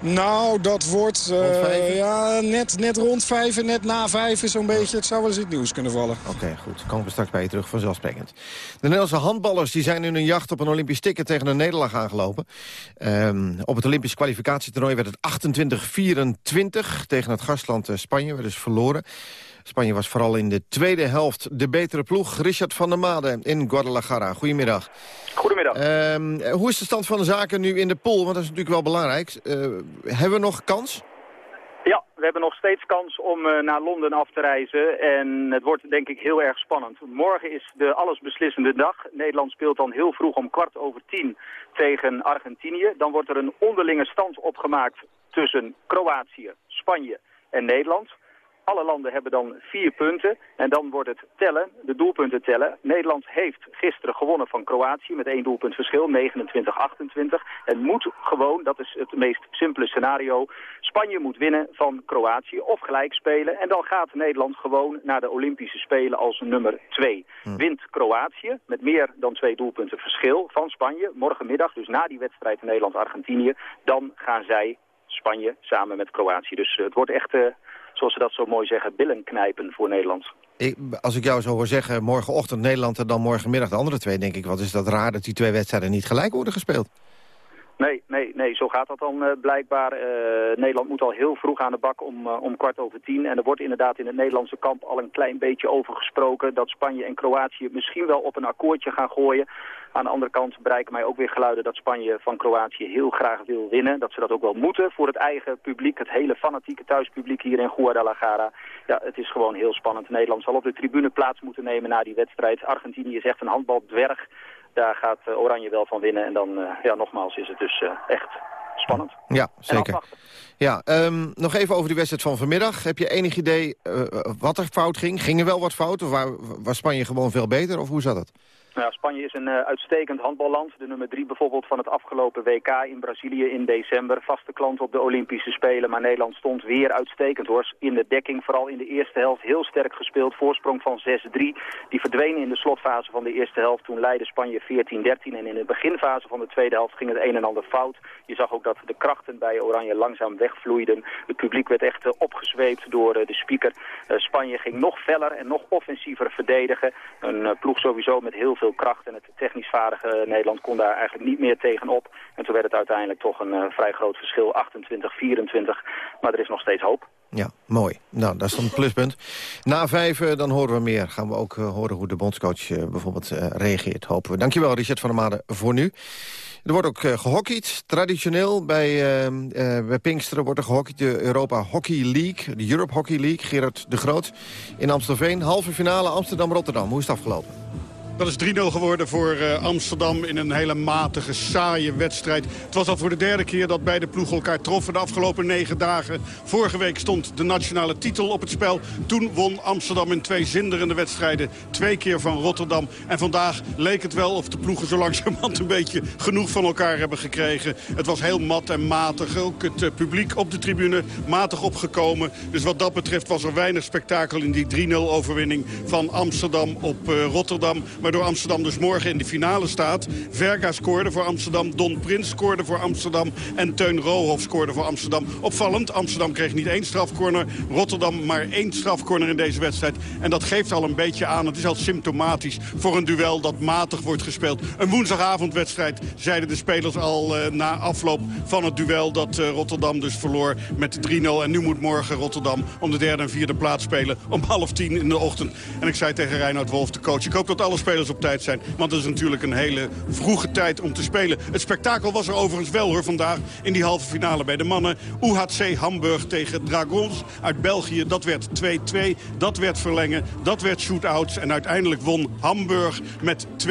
Speaker 18: Nou, dat wordt uh, ja, net, net rond vijf en net na vijf is zo'n beetje. Het zou wel eens het nieuws kunnen vallen.
Speaker 14: Oké, okay, goed. Komen we straks bij je terug, vanzelfsprekend. De Nederlandse handballers die zijn in een jacht op een Olympisch ticket tegen een nederlaag aangelopen. Um, op het Olympisch kwalificatietoernooi werd het 28-24 tegen het gastland Spanje. werd dus verloren. Spanje was vooral in de tweede helft de betere ploeg. Richard van der Made in Guadalajara. Goedemiddag.
Speaker 19: Goedemiddag.
Speaker 14: Uh, hoe is de stand van de zaken nu in de pool? Want dat is natuurlijk wel belangrijk. Uh, hebben we nog kans?
Speaker 19: Ja, we hebben nog steeds kans om uh, naar Londen af te reizen. En het wordt denk ik heel erg spannend. Morgen is de allesbeslissende dag. Nederland speelt dan heel vroeg om kwart over tien tegen Argentinië. Dan wordt er een onderlinge stand opgemaakt tussen Kroatië, Spanje en Nederland. Alle landen hebben dan vier punten en dan wordt het tellen, de doelpunten tellen. Nederland heeft gisteren gewonnen van Kroatië met één doelpunt verschil, 29-28. En moet gewoon, dat is het meest simpele scenario, Spanje moet winnen van Kroatië of gelijk spelen. En dan gaat Nederland gewoon naar de Olympische Spelen als nummer twee. Hm. Wint Kroatië met meer dan twee doelpunten verschil van Spanje, morgenmiddag, dus na die wedstrijd Nederland-Argentinië, dan gaan zij Spanje samen met Kroatië. Dus het wordt echt... Uh, zoals ze dat zo mooi zeggen, billen knijpen voor Nederland.
Speaker 14: Ik, als ik jou zo hoor zeggen, morgenochtend Nederland en dan morgenmiddag de andere twee... denk ik, wat is dat raar dat die twee wedstrijden niet gelijk worden gespeeld?
Speaker 19: Nee, nee, nee, zo gaat dat dan uh, blijkbaar. Uh, Nederland moet al heel vroeg aan de bak om, uh, om kwart over tien. En er wordt inderdaad in het Nederlandse kamp al een klein beetje over gesproken... dat Spanje en Kroatië misschien wel op een akkoordje gaan gooien. Aan de andere kant bereiken mij ook weer geluiden dat Spanje van Kroatië heel graag wil winnen. Dat ze dat ook wel moeten voor het eigen publiek, het hele fanatieke thuispubliek hier in Guadalajara. Ja, het is gewoon heel spannend. Nederland zal op de tribune plaats moeten nemen na die wedstrijd. Argentinië is echt een handbaldwerg. Daar gaat uh, Oranje wel van winnen. En dan, uh, ja, nogmaals, is het dus uh, echt spannend.
Speaker 14: Ja, zeker. Ja, um, nog even over die wedstrijd van vanmiddag. Heb je enig idee wat er fout ging? Ging er wel wat fout? Of was Spanje gewoon veel beter? Of hoe zat het?
Speaker 19: Nou, Spanje is een uh, uitstekend handballand. De nummer drie bijvoorbeeld van het afgelopen WK in Brazilië in december. Vaste klant op de Olympische Spelen. Maar Nederland stond weer uitstekend hoor. In de dekking, vooral in de eerste helft, heel sterk gespeeld. Voorsprong van 6-3. Die verdween in de slotfase van de eerste helft. Toen leidde Spanje 14-13. En in de beginfase van de tweede helft ging het een en ander fout. Je zag ook dat de krachten bij Oranje langzaam wegvloeiden. Het publiek werd echt uh, opgezweept door uh, de speaker. Spanje ging nog feller en nog offensiever verdedigen. Een ploeg sowieso met heel veel kracht. En het technisch vaardige Nederland kon daar eigenlijk niet meer tegenop. En toen werd het uiteindelijk toch een uh, vrij groot verschil, 28-24. Maar er is nog steeds hoop.
Speaker 14: Ja, mooi. Nou, dat is dan een pluspunt. Na vijf, uh, dan horen we meer. Gaan we ook uh, horen hoe de bondscoach bijvoorbeeld reageert, hopen we. Dankjewel, Richard van der Made, voor nu. Er wordt ook gehockeyd. Traditioneel bij, uh, bij Pinksteren wordt er gehockeyd. De Europa Hockey League, de Europe Hockey League. Gerard de Groot in Amstelveen. Halve finale Amsterdam-Rotterdam. Hoe is het afgelopen?
Speaker 20: Dat is 3-0 geworden voor uh, Amsterdam in een hele matige, saaie wedstrijd. Het was al voor de derde keer dat beide ploegen elkaar troffen de afgelopen negen dagen. Vorige week stond de nationale titel op het spel. Toen won Amsterdam in twee zinderende wedstrijden. Twee keer van Rotterdam. En vandaag leek het wel of de ploegen zo langzamerhand een beetje genoeg van elkaar hebben gekregen. Het was heel mat en matig. Ook het uh, publiek op de tribune matig opgekomen. Dus wat dat betreft was er weinig spektakel in die 3-0 overwinning van Amsterdam op uh, Rotterdam. Waardoor Amsterdam dus morgen in de finale staat. Verga scoorde voor Amsterdam, Don Prins scoorde voor Amsterdam en Teun Rohoff scoorde voor Amsterdam. Opvallend, Amsterdam kreeg niet één strafcorner, Rotterdam maar één strafcorner in deze wedstrijd. En dat geeft al een beetje aan, het is al symptomatisch voor een duel dat matig wordt gespeeld. Een woensdagavondwedstrijd, zeiden de spelers al uh, na afloop van het duel dat uh, Rotterdam dus verloor met 3-0. En nu moet morgen Rotterdam om de derde en vierde plaats spelen om half tien in de ochtend. En ik zei tegen Reinhard Wolf, de coach, ik hoop dat alle spelers op tijd zijn. Want het is natuurlijk een hele vroege tijd om te spelen. Het spektakel was er overigens wel hoor vandaag in die halve finale bij de mannen. UHC Hamburg tegen Dragons uit België. Dat werd 2-2. Dat werd verlengen. Dat werd shootouts. En uiteindelijk won Hamburg met 2-1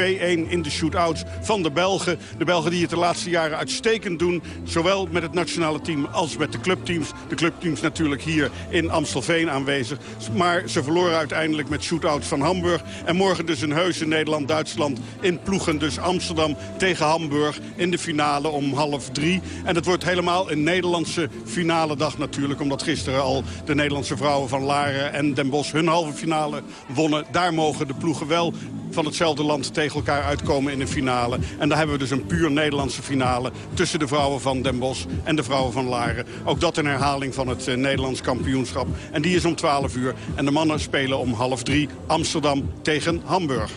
Speaker 20: in de shootouts van de Belgen. De Belgen die het de laatste jaren uitstekend doen. Zowel met het nationale team als met de clubteams. De clubteams natuurlijk hier in Amstelveen aanwezig. Maar ze verloren uiteindelijk met shootouts van Hamburg. En morgen dus een heuse Nederland-Duitsland in ploegen. Dus Amsterdam tegen Hamburg in de finale om half drie. En het wordt helemaal een Nederlandse finale dag natuurlijk. Omdat gisteren al de Nederlandse vrouwen van Laren en Den Bosch hun halve finale wonnen. Daar mogen de ploegen wel van hetzelfde land tegen elkaar uitkomen in de finale. En daar hebben we dus een puur Nederlandse finale tussen de vrouwen van Den Bosch en de vrouwen van Laren. Ook dat een herhaling van het uh, Nederlands kampioenschap. En die is om 12 uur. En de mannen spelen om half drie Amsterdam tegen Hamburg.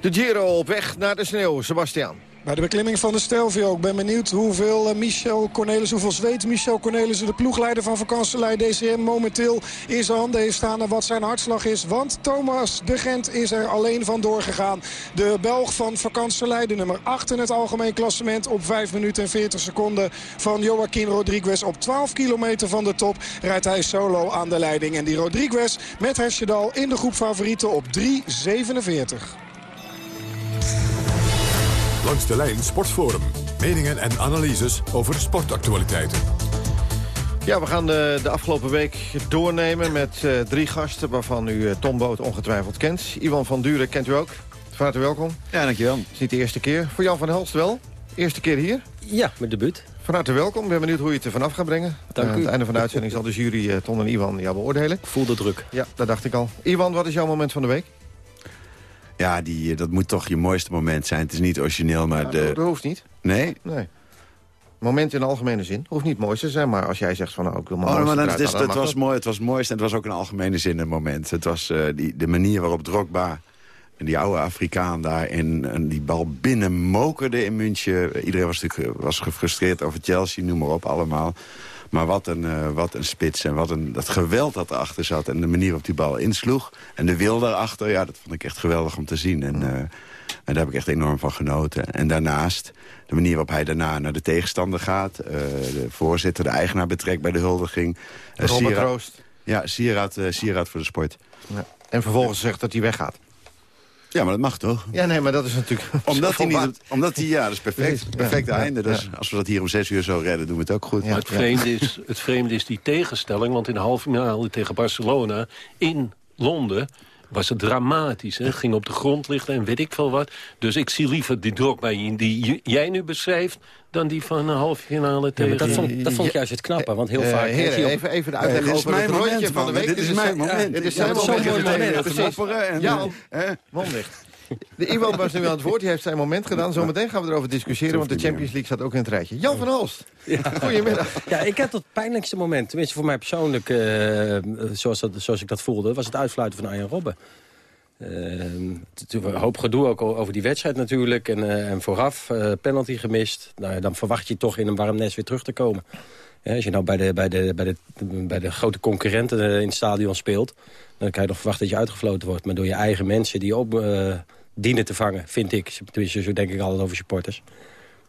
Speaker 14: De Giro op weg naar de sneeuw, Sebastian.
Speaker 18: Bij de beklimming van de Stelvio. Ik ben benieuwd hoeveel Michel Cornelis, hoeveel zweet Michel Cornelis, de ploegleider van vakantielei DCM, momenteel in zijn handen heeft staan en wat zijn hartslag is. Want Thomas de Gent is er alleen van doorgegaan. De Belg van vakantielei, de nummer 8 in het algemeen klassement op 5 minuten en 40 seconden van Joaquin Rodriguez. Op 12 kilometer van de top rijdt hij solo aan de leiding. En die Rodriguez met Hesjedal in de groep favorieten op 3.47.
Speaker 5: Langs de lijn Sportforum. Meningen en analyses over sportactualiteiten.
Speaker 14: Ja, we gaan de, de afgelopen week doornemen met uh, drie gasten... waarvan u uh, Tom Boot ongetwijfeld kent. Iwan van Duren kent u ook. Van harte welkom.
Speaker 21: Ja, dankjewel.
Speaker 14: Het is niet de eerste keer. Voor Jan van Helst wel. Eerste keer hier.
Speaker 21: Ja, mijn debuut.
Speaker 14: Van harte welkom. Ik ben benieuwd hoe je het er vanaf gaat brengen.
Speaker 21: Dank uh,
Speaker 14: Aan het einde van de uitzending zal de jury uh, Ton en Iwan jou beoordelen.
Speaker 21: Ik voel de druk.
Speaker 14: Ja, dat dacht ik al. Iwan, wat is jouw moment van de week?
Speaker 21: Ja, die, dat moet toch je mooiste moment zijn. Het is niet origineel, maar
Speaker 14: ja,
Speaker 21: de...
Speaker 14: Dat hoeft niet.
Speaker 21: Nee?
Speaker 14: Nee. Moment in de algemene zin. Hoeft niet mooiste te zijn, maar als jij zegt van... Nou, ik wil mijn
Speaker 21: oh, maar dan, het, is,
Speaker 14: dan
Speaker 21: het was mooi, het was mooiste en het was ook in algemene zin een moment. Het was uh, die, de manier waarop Drogba, die oude Afrikaan daar... en, en die bal binnen mokerde in München. Iedereen was, natuurlijk, was gefrustreerd over Chelsea, noem maar op, allemaal. Maar wat een, uh, wat een spits en wat een, dat geweld dat erachter zat... en de manier waarop die bal insloeg. En de wil daarachter, ja, dat vond ik echt geweldig om te zien. En, uh, en daar heb ik echt enorm van genoten. En daarnaast, de manier waarop hij daarna naar de tegenstander gaat... Uh, de voorzitter, de eigenaar betrekt bij de huldiging.
Speaker 14: Robert Roost.
Speaker 21: Ja, sieraad, sieraad voor de sport.
Speaker 14: Ja. En vervolgens zegt dat hij weggaat.
Speaker 21: Ja, maar dat mag toch?
Speaker 14: Ja, nee, maar dat is natuurlijk...
Speaker 21: Omdat hij niet... Omdat hij, ja, dat is perfect. Perfect ja, einde. Dus ja. als we dat hier om zes uur zo redden, doen we het ook goed.
Speaker 22: Ja, het, vreemde is, het vreemde is die tegenstelling. Want in de halve finale tegen Barcelona in Londen was het dramatisch. Hè? Het ging op de grond liggen en weet ik veel wat. Dus ik zie liever die Drogba die jij nu beschrijft... dan die van een halve finale tegen...
Speaker 21: Ja, dat, vond, dat vond ik juist het knappe, want heel uh, vaak...
Speaker 14: Heren, op... even, even de uitleg uh, over het rondje van de week.
Speaker 21: Dit is mijn moment.
Speaker 14: Dit is zijn moment. Ja, mond dicht. De Iwan was nu aan het woord, die heeft zijn moment gedaan. Zometeen gaan we erover discussiëren, want de Champions League staat ook in het rijtje. Jan van Holst, ja. goedemiddag.
Speaker 21: Ja, ik heb het pijnlijkste moment, tenminste voor mij persoonlijk, uh, zoals, dat, zoals ik dat voelde, was het uitfluiten van Arjen Robben. Uh, een hoop gedoe ook over die wedstrijd natuurlijk. En, uh, en vooraf, uh, penalty gemist. Nou, dan verwacht je toch in een warm nest weer terug te komen. Ja, als je nou bij de, bij, de, bij, de, bij de grote concurrenten in het stadion speelt... dan kan je nog verwachten dat je uitgefloten wordt. Maar door je eigen mensen die op dienen te vangen, vind ik. Tenminste, zo denk ik altijd over supporters.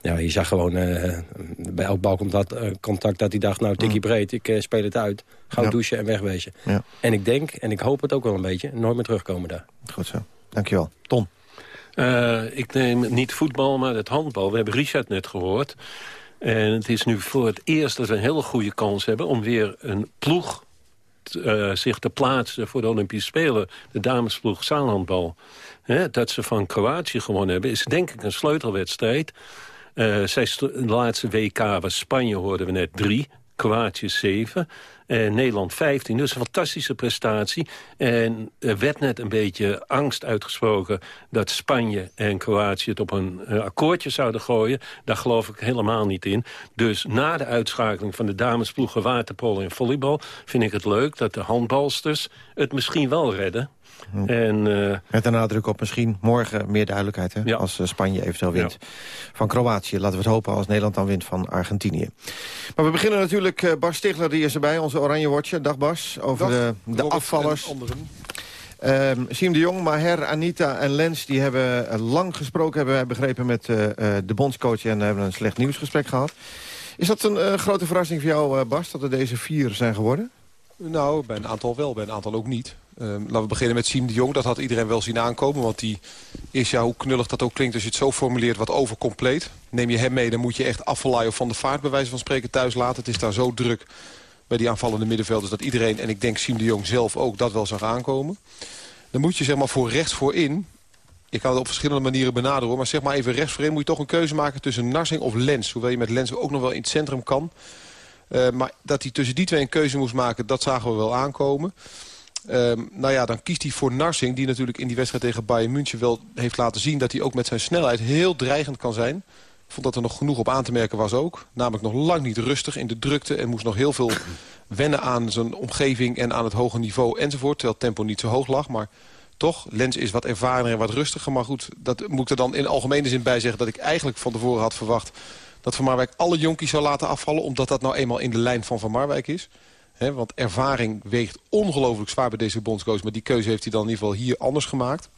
Speaker 21: Ja, je zag gewoon uh, bij elk balcontact uh, contact dat hij dacht... nou, tikkie breed, ik uh, speel het uit. Gauw ja. douchen en wegwezen.
Speaker 14: Ja.
Speaker 21: En ik denk, en ik hoop het ook wel een beetje... nooit meer terugkomen daar.
Speaker 14: Goed zo. Dankjewel. Ton.
Speaker 22: Uh, ik neem niet voetbal, maar het handbal. We hebben Richard net gehoord. En het is nu voor het eerst dat we een hele goede kans hebben... om weer een ploeg uh, zich te plaatsen voor de Olympische Spelen. De damesploeg zaalhandbal. Hè, dat ze van Kroatië gewonnen hebben, is denk ik een sleutelwedstrijd. Uh, de laatste WK was Spanje, hoorden we net, drie. Kroatië 7. En Nederland 15. Dus een fantastische prestatie. En er werd net een beetje angst uitgesproken... dat Spanje en Kroatië het op een uh, akkoordje zouden gooien. Daar geloof ik helemaal niet in. Dus na de uitschakeling van de damesploegen waterpolo en volleybal... vind ik het leuk dat de handbalsters het misschien wel redden.
Speaker 14: En, uh, Met een nadruk op misschien morgen meer duidelijkheid... Hè? als uh, Spanje eventueel wint van Kroatië. Laten we het hopen als Nederland dan wint van Argentinië. Maar we beginnen natuurlijk, uh, Bas Stigler die is erbij, onze Oranje Watcher. Dag Bas, over Dag, de, de afvallers. Um, Siem de Jong, Maher, Anita en Lens die hebben lang gesproken, hebben wij begrepen, met de bondscoach en hebben een slecht nieuwsgesprek gehad. Is dat een grote verrassing voor jou, Bas, dat er deze vier zijn geworden?
Speaker 23: Nou, bij een aantal wel, bij een aantal ook niet. Um, laten we beginnen met Siem de Jong. Dat had iedereen wel zien aankomen. Want die is, ja, hoe knullig dat ook klinkt als je het zo formuleert, wat overcompleet. Neem je hem mee, dan moet je echt Affelay of Van de Vaart bij wijze van spreken thuis laten. Het is daar zo druk bij die aanvallende middenvelders dat iedereen, en ik denk Siem de Jong zelf ook, dat wel zag aankomen. Dan moet je zeg maar voor rechts voorin, je kan het op verschillende manieren benaderen, maar zeg maar even rechts voorin moet je toch een keuze maken tussen Narsing of Lens. Hoewel je met Lens ook nog wel in het centrum kan. Uh, maar dat hij tussen die twee een keuze moest maken, dat zagen we wel aankomen. Um, nou ja, dan kiest hij voor Narsing... die natuurlijk in die wedstrijd tegen Bayern München wel heeft laten zien... dat hij ook met zijn snelheid heel dreigend kan zijn. Ik vond dat er nog genoeg op aan te merken was ook. Namelijk nog lang niet rustig in de drukte... en moest nog heel veel wennen aan zijn omgeving en aan het hoge niveau enzovoort. Terwijl het tempo niet zo hoog lag, maar toch. Lens is wat ervarener en wat rustiger. Maar goed, dat moet ik er dan in algemene zin bij zeggen... dat ik eigenlijk van tevoren had verwacht... dat Van Marwijk alle jonkies zou laten afvallen... omdat dat nou eenmaal in de lijn van Van Marwijk is want ervaring weegt ongelooflijk zwaar bij deze bondscoach. Maar die keuze heeft hij dan in ieder geval hier anders gemaakt.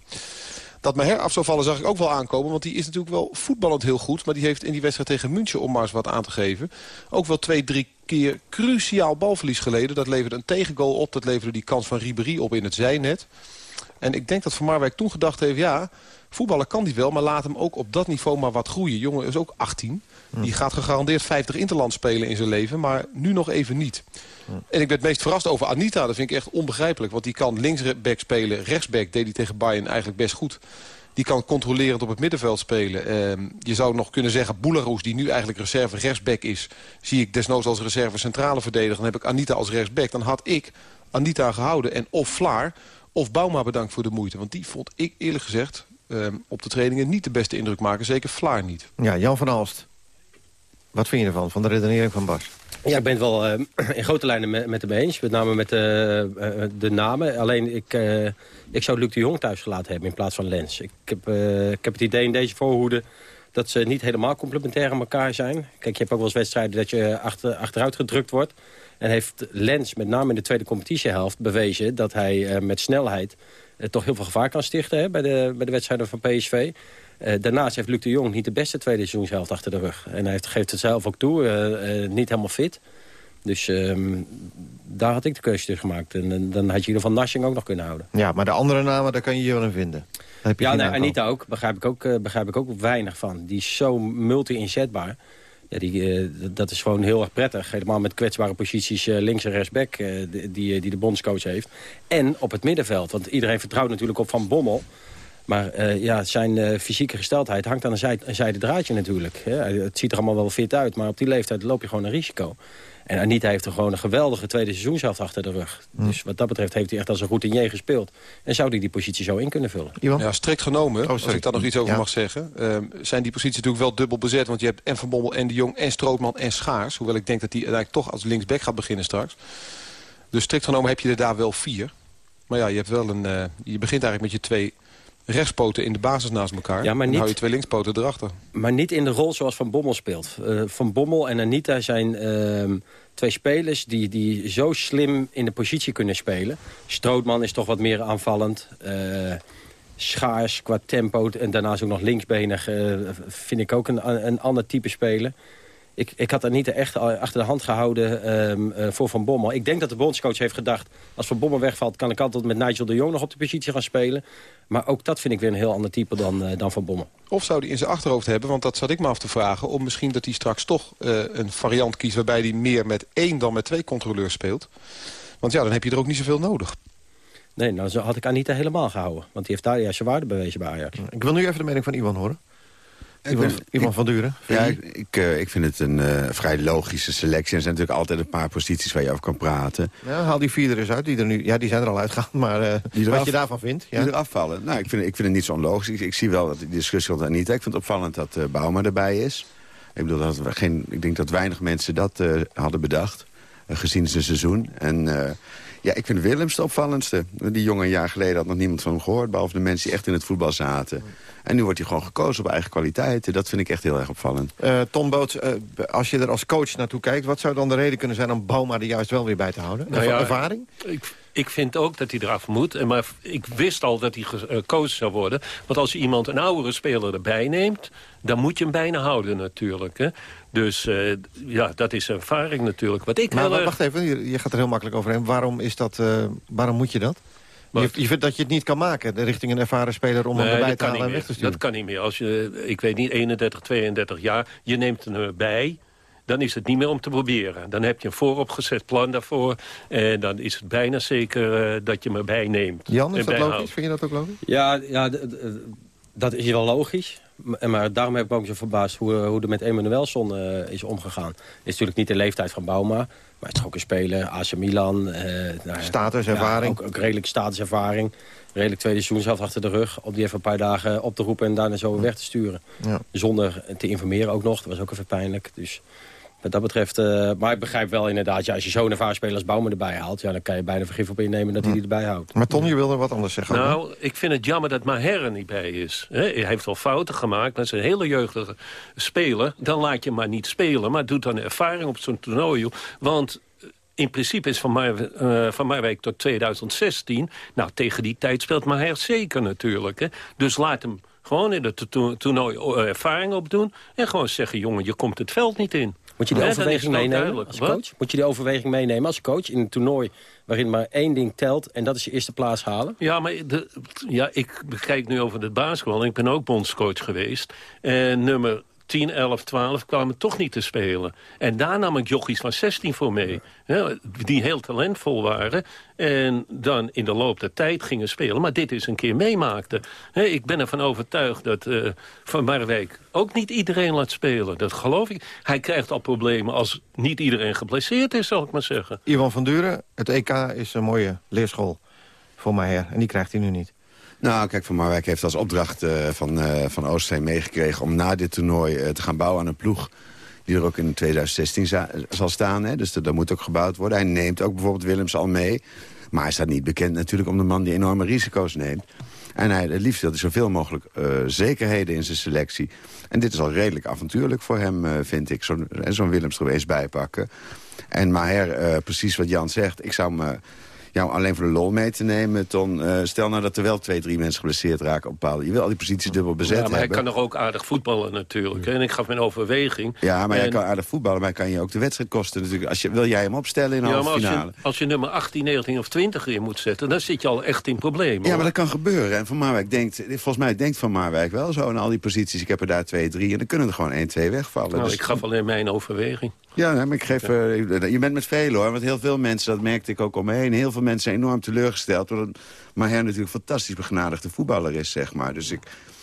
Speaker 23: Dat Meher af zou vallen zag ik ook wel aankomen. Want die is natuurlijk wel voetballend heel goed. Maar die heeft in die wedstrijd tegen München, om maar eens wat aan te geven... ook wel twee, drie keer cruciaal balverlies geleden. Dat leverde een tegengoal op. Dat leverde die kans van Ribéry op in het zijnet. En ik denk dat Van Marwijk toen gedacht heeft... ja, voetballen kan die wel, maar laat hem ook op dat niveau maar wat groeien. Jongen is ook 18. Die gaat gegarandeerd 50 interland spelen in zijn leven, maar nu nog even niet. En ik ben het meest verrast over Anita. Dat vind ik echt onbegrijpelijk. Want die kan linksback spelen. Rechtsback deed hij tegen Bayern eigenlijk best goed. Die kan controlerend op het middenveld spelen. Uh, je zou nog kunnen zeggen, Boularoes, die nu eigenlijk reserve rechtsback is... zie ik desnoods als reserve centrale verdediger. Dan heb ik Anita als rechtsback. Dan had ik Anita gehouden. En of Vlaar of Bauma bedankt voor de moeite. Want die vond ik eerlijk gezegd op de trainingen niet de beste indruk maken. Zeker Vlaar niet.
Speaker 14: Ja, Jan van Alst. Wat vind je ervan, van de redenering van Bas?
Speaker 21: Ja, ik ben het wel uh, in grote lijnen met, met hem eens. Met name met de, uh, de namen. Alleen, ik, uh, ik zou Luc de Jong thuis gelaten hebben in plaats van Lens. Ik heb, ik heb het idee in deze voorhoede dat ze niet helemaal complementair aan elkaar zijn. Kijk, je hebt ook wel eens wedstrijden dat je achter, achteruit gedrukt wordt. En heeft Lens, met name in de tweede competitiehelft, bewezen... dat hij met snelheid toch heel veel gevaar kan stichten hè, bij, de, bij de wedstrijden van PSV. Uh, daarnaast heeft Luc de Jong niet de beste tweede seizoenshelft achter de rug. En hij heeft, geeft het zelf ook toe, uh, uh, niet helemaal fit. Dus um, daar had ik de keuze tegen gemaakt. En, en, dan had je in van Narsing ook nog kunnen houden.
Speaker 14: Ja, maar de andere namen, daar kan je je wel in vinden.
Speaker 21: ja, nee, Anita ook. Begrijp ik ook, begrijp ik ook weinig van. Die is zo multi-inzetbaar. Ja, die, dat is gewoon heel erg prettig. Helemaal met kwetsbare posities links en rechtsback die, die de bondscoach heeft. En op het middenveld. Want iedereen vertrouwt natuurlijk op Van Bommel. Maar ja, zijn fysieke gesteldheid hangt aan een, zij, zijde draadje natuurlijk. Het ziet er allemaal wel fit uit, maar op die leeftijd loop je gewoon een risico. En Anita heeft er gewoon een geweldige tweede seizoenshelft achter de rug. Hm. Dus wat dat betreft heeft hij echt als een routinier gespeeld. En zou hij die positie zo in kunnen vullen.
Speaker 23: Ja, strikt genomen, oh, als ik daar nog iets over mag zeggen... Uh, zijn die posities natuurlijk wel dubbel bezet. Want je hebt en Van Bommel en De Jong en Strootman en Schaars. Hoewel ik denk dat hij eigenlijk toch als linksback gaat beginnen straks. Dus strikt genomen heb je er daar wel vier. Maar ja, je, hebt wel een, uh, je begint eigenlijk met je twee rechtspoten in de basis naast elkaar. Ja, maar niet, dan hou je twee linkspoten erachter.
Speaker 21: Maar niet in de rol zoals Van Bommel speelt. Uh, van Bommel en Anita zijn uh, twee spelers die, die zo slim in de positie kunnen spelen. Strootman is toch wat meer aanvallend. Uh, Schaars qua tempo en daarnaast ook nog linksbenig... vind ik ook een, een ander type speler. Ik, ik had er niet echt achter de hand gehouden ehm, eh, voor Van Bommel. Ik denk dat de bondscoach heeft gedacht... als Van Bommel wegvalt, kan ik altijd met Nigel de Jong nog op de positie gaan spelen. Maar ook dat vind ik weer een heel ander type dan, uh, dan Van Bommel.
Speaker 23: Of zou hij in zijn achterhoofd hebben, want dat zat ik me af te vragen... om misschien dat hij straks toch uh, een variant kiest... waarbij hij meer met één dan met twee controleurs speelt. Want ja, dan heb je er ook niet zoveel nodig.
Speaker 21: Nee, nou had ik Anita helemaal gehouden. Want die heeft daar juist zijn waarde bewezen bij Ajax.
Speaker 14: Ik wil nu even de mening van Iwan horen. Ivan,
Speaker 24: ben,
Speaker 14: Ivan van Duren?
Speaker 24: Ja, ik, ik, uh, ik, vind het een uh, vrij logische selectie. Er zijn natuurlijk altijd een paar posities waar je over kan praten.
Speaker 14: Ja, haal die vier er eens uit. Die, er nu, ja, die zijn er al uitgegaan, maar uh, die wat af, je daarvan vindt.
Speaker 24: Ja. Die eraf vallen. Nou, ik vind, ik vind het niet zo onlogisch. Ik, ik zie wel dat die discussie rond Anita. Ik vind het opvallend dat uh, Bouma erbij is. Ik, bedoel, dat we geen, ik denk dat weinig mensen dat hadden bedacht. Gezien zijn seizoen. En ja, ik vind Willems de opvallendste. Die jongen een jaar geleden had nog niemand van hem gehoord... behalve de mensen die echt in het voetbal zaten. En nu wordt hij gewoon gekozen op eigen kwaliteiten. Dat vind ik echt heel erg opvallend.
Speaker 14: Uh, Tom Boots, uh, als je er als coach naartoe kijkt... wat zou dan de reden kunnen zijn om Bouma er juist wel weer bij te houden? Nou ja, ervaring?
Speaker 22: Ik, ik vind ook dat hij eraf moet. Maar ik wist al dat hij gekozen zou worden. Want als je iemand een oudere speler erbij neemt... dan moet je hem bijna houden natuurlijk. Hè? Dus uh, ja, dat is ervaring natuurlijk. Wat ik
Speaker 14: maar wacht even, je, je, gaat er heel makkelijk overheen. Waarom, is dat, uh, waarom moet je dat? Je, je, vindt dat je het niet kan maken, richting een ervaren speler... om
Speaker 22: nee,
Speaker 14: hem erbij te halen en weg te sturen?
Speaker 22: Dat kan niet meer. Als je, ik weet niet, 31, 32 jaar, je neemt hem erbij dan is het niet meer om te proberen. Dan heb je een vooropgezet plan daarvoor. En dan is het bijna zeker uh, dat je me bijneemt.
Speaker 14: Jan, is dat logisch? Vind je dat ook logisch?
Speaker 21: Ja, ja dat is wel logisch. Maar daarom heb ik ook zo verbaasd hoe, hoe er met Emanuelson uh, is omgegaan. Het is natuurlijk niet de leeftijd van Bauma. Maar het is ook een speler, AC Milan. Uh,
Speaker 14: nou, statuservaring.
Speaker 21: Ja, ook, ook, redelijk statuservaring. Redelijk tweede seizoen zelf achter de rug. Om die even een paar dagen op te roepen en daarna zo weg te sturen.
Speaker 14: Ja.
Speaker 21: Zonder te informeren ook nog. Dat was ook even pijnlijk. Dus wat dat betreft, uh, maar ik begrijp wel inderdaad, ja, als je zo'n ervaren speler als Bouwman erbij haalt... Ja, dan kan je bijna vergif op innemen dat hij die erbij houdt.
Speaker 14: Maar Ton, je wilde wat anders zeggen.
Speaker 22: Nou, ook, ik vind het jammer dat Maher er niet bij is. He, hij heeft wel fouten gemaakt, dat is een hele jeugdige speler. Dan laat je maar niet spelen, maar doet dan ervaring op zo'n toernooi. Want in principe is Van, Mar uh, van Marwijk tot 2016. Nou, tegen die tijd speelt Maher zeker natuurlijk. Hè. Dus laat hem gewoon in het to toernooi ervaring opdoen. En gewoon zeggen, jongen, je komt het veld niet in.
Speaker 21: Moet je die overweging meenemen als coach? Moet je die overweging meenemen als coach in een toernooi waarin maar één ding telt en dat is je eerste plaats halen?
Speaker 22: Ja, maar de, ja, ik kijk nu over het basketbal. Ik ben ook bondscoach geweest. En nummer 10, 11, 12 kwamen toch niet te spelen. En daar nam ik jochies van 16 voor mee. Ja, die heel talentvol waren. En dan in de loop der tijd gingen spelen. Maar dit is een keer meemaakte. ik ben ervan overtuigd dat uh, Van Marwijk ook niet iedereen laat spelen. Dat geloof ik. Hij krijgt al problemen als niet iedereen geblesseerd is, zal ik maar zeggen.
Speaker 14: Ivan van Duren, het EK is een mooie leerschool voor mij her. En die krijgt hij nu niet.
Speaker 24: Nou, kijk, Van Marwijk heeft als opdracht uh, van, uh, van Oostzee meegekregen... om na dit toernooi uh, te gaan bouwen aan een ploeg... die er ook in 2016 zal staan. Hè? Dus dat moet ook gebouwd worden. Hij neemt ook bijvoorbeeld Willems al mee. Maar hij staat niet bekend natuurlijk om de man die enorme risico's neemt. En hij, het liefst wil hij zoveel mogelijk zekerheden in zijn selectie. En dit is al redelijk avontuurlijk voor hem, vind ik. Zo'n zo Willems er eens bijpakken. En Maher, precies wat Jan zegt, ik zou me jou alleen voor de lol mee te nemen, Ton. Uh, stel nou dat er wel twee, drie mensen geblesseerd raken op bepaalde... Je wil al die posities dubbel bezet
Speaker 22: ja, maar
Speaker 24: hebben.
Speaker 22: hij kan nog ook aardig voetballen natuurlijk. En ik gaf mijn overweging.
Speaker 24: Ja, maar
Speaker 22: en...
Speaker 24: hij kan aardig voetballen, maar hij kan je ook de wedstrijd kosten natuurlijk. Als je, wil jij hem opstellen in de
Speaker 22: ja,
Speaker 24: halve
Speaker 22: finale?
Speaker 24: Als
Speaker 22: je, als je nummer 18, 19 of 20 in moet zetten... dan zit je al echt in problemen.
Speaker 24: Ja, maar dat kan gebeuren. En Van Marwijk denkt, volgens mij denkt Van Marwijk wel zo... in al die posities, ik heb er daar twee, drie... en dan kunnen er gewoon één, twee wegvallen.
Speaker 22: Nou,
Speaker 24: dus,
Speaker 22: ik gaf alleen mijn overweging.
Speaker 24: Ja, nee, maar ik geef, uh, je bent met veel hoor. Want heel veel mensen, dat merkte ik ook om me heen... heel veel mensen zijn enorm teleurgesteld. Omdat Maher natuurlijk een fantastisch begenadigde voetballer is, zeg maar. Dus ik,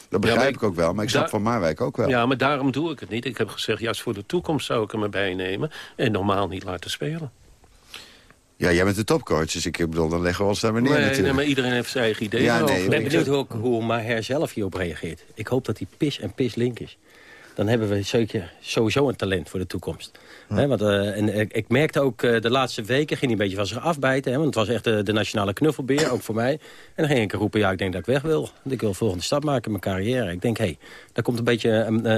Speaker 24: dat begrijp ja, ik, ik, ook wel, maar ik snap Van Marwijk ook wel.
Speaker 22: Ja, maar daarom doe ik het niet. Ik heb gezegd, juist voor de toekomst zou ik hem erbij nemen... en normaal niet laten spelen.
Speaker 24: Ja, jij bent de topcoach, dus ik bedoel, dan leggen we ons daar maar neer
Speaker 22: nee,
Speaker 24: natuurlijk.
Speaker 22: Nee, maar iedereen heeft zijn eigen ideeën
Speaker 21: ja,
Speaker 22: nee,
Speaker 21: Ik ben benieuwd hoe, hoe Maher zelf hierop reageert. Ik hoop dat hij pis en pis link is dan hebben we zeker sowieso een talent voor de toekomst. Ja. want, uh, en ik, ik, merkte ook uh, de laatste weken, ging hij een beetje van zich afbijten. Hè, want het was echt de nationale knuffelbeer, ook voor mij. En dan ging ik roepen, ja, ik denk dat ik weg wil. Ik wil de volgende stap maken in mijn carrière. Ik denk, hé, hey, daar komt een beetje een,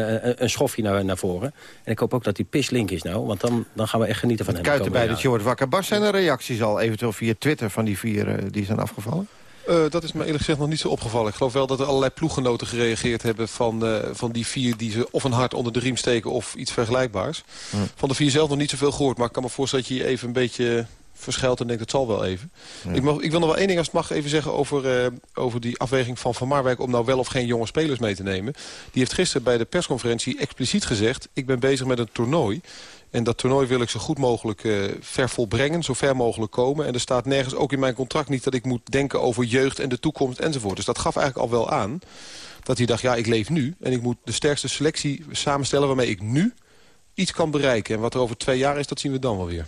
Speaker 21: een schofje naar, naar voren. En ik hoop ook dat hij pislink is nou, want dan, dan gaan we echt genieten van
Speaker 14: het
Speaker 22: hem.
Speaker 14: Kuiten bij dat je wordt wakker. Bas, zijn er reacties al eventueel via Twitter van die vier die zijn afgevallen?
Speaker 23: Uh, dat is me eerlijk gezegd nog niet zo opgevallen. Ik geloof wel dat er allerlei ploeggenoten gereageerd hebben... van, uh, van die vier die ze of een hart onder de riem steken of iets vergelijkbaars. Hm. Van de vier zelf nog niet zoveel gehoord. Maar ik kan me voorstellen dat je je even een beetje verschuilt en denkt het zal wel even. Ik, mag, ik, wil nog wel één ding als het mag even zeggen over, uh, over die afweging van Van Marwijk... om nou wel of geen jonge spelers mee te nemen. Die heeft gisteren bij de persconferentie expliciet gezegd... ik ben bezig met een toernooi en dat toernooi wil ik zo goed mogelijk uh, ver volbrengen, zo ver mogelijk komen. En er staat nergens, ook in mijn contract niet, dat ik moet denken over jeugd en de toekomst enzovoort. Dus dat gaf eigenlijk al wel aan dat hij dacht, ja, ik leef nu. En ik moet de sterkste selectie samenstellen waarmee ik nu iets kan bereiken. En wat er over twee jaar is, dat zien we dan wel weer.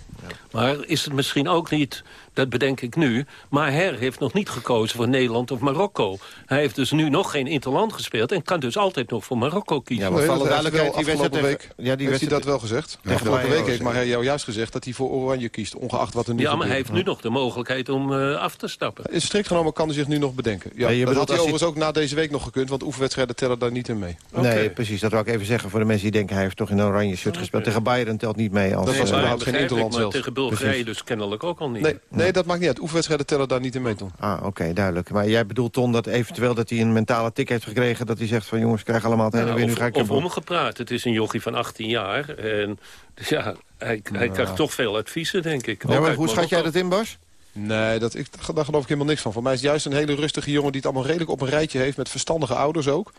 Speaker 22: Maar is het misschien ook niet, dat bedenk ik nu... maar Her heeft nog niet gekozen voor Nederland of Marokko. Hij heeft dus nu nog geen interland gespeeld... en kan dus altijd nog voor Marokko kiezen.
Speaker 23: Ja, maar nee, duidelijkheid, die afgelopen week ja, die heeft hij dat wel gezegd. De afgelopen week heeft maar jou juist gezegd dat hij voor Oranje kiest... ongeacht wat er nu
Speaker 22: Ja, maar hij heeft nu nog de mogelijkheid om uh, af te stappen.
Speaker 23: Strikt genomen kan hij zich nu nog bedenken. Ja, ja dat had hij overigens ook na deze week nog gekund... want oefenwedstrijden tellen daar niet in mee.
Speaker 14: Okay. Nee, precies. Dat wil ik even zeggen voor de mensen die denken... hij heeft toch in een oranje shirt gespeeld. Tegen Bayern telt niet mee. Als,
Speaker 22: dat was überhaupt geen interland zelf. Tegen Bulgarije dus kennelijk ook al niet.
Speaker 23: Nee, nee, dat maakt niet uit. Oefenwedstrijden tellen daar niet in mee, Ton.
Speaker 14: Ah, oké, duidelijk. Maar jij bedoelt, Ton, dat eventueel dat hij een mentale tik heeft gekregen... dat hij zegt van jongens, krijg allemaal het hele nou, weer, nu ga ik...
Speaker 22: Of omgepraat. Het is een jochie van 18 jaar. En dus ja, hij, hij krijgt toch veel adviezen, denk ik.
Speaker 14: Ja, maar hoe schat jij dat in, Bas?
Speaker 23: Nee, dat, ik, daar geloof ik helemaal niks van. Voor mij is het juist een hele rustige jongen... die het allemaal redelijk op een rijtje heeft... met verstandige ouders ook.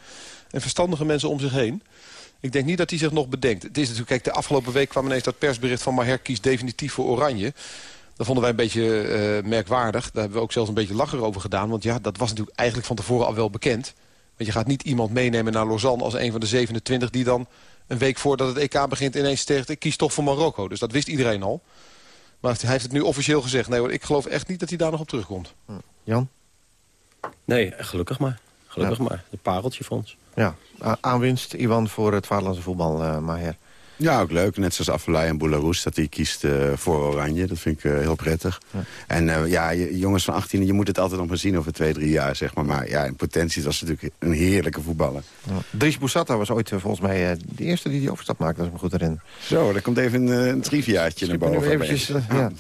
Speaker 23: En verstandige mensen om zich heen. Ik denk niet dat hij zich nog bedenkt. Het is natuurlijk, kijk, de afgelopen week kwam ineens dat persbericht van Maher kiest definitief voor Oranje. Dat vonden wij een beetje uh, merkwaardig. Daar hebben we ook zelfs een beetje lacher over gedaan. Want ja, dat was natuurlijk eigenlijk van tevoren al wel bekend. Want je gaat niet iemand meenemen naar Lausanne als een van de 27... die dan een week voordat het EK begint ineens zegt... ik kies toch voor Marokko. Dus dat wist iedereen al. Maar hij heeft het nu officieel gezegd. Nee hoor, ik geloof echt niet dat hij daar nog op terugkomt.
Speaker 14: Jan?
Speaker 21: Nee, gelukkig maar. Gelukkig maar. Een pareltje voor ons.
Speaker 14: Ja, aanwinst, Iwan, voor het vaderlandse voetbal, uh, Maher.
Speaker 24: Ja, ook leuk. Net zoals Afellay en Boularus, dat hij kiest uh, voor Oranje. Dat vind ik uh, heel prettig. Ja. En uh, ja, jongens van 18, je moet het altijd nog maar zien over twee, drie jaar, zeg maar. Maar ja, in potentie was het natuurlijk een heerlijke voetballer.
Speaker 14: Ja. Dries Boussata was ooit volgens mij de eerste die die overstap maakte, als ik me goed herinner.
Speaker 24: Zo, daar komt even een, een triviaatje naar boven.
Speaker 14: Eventjes, ja.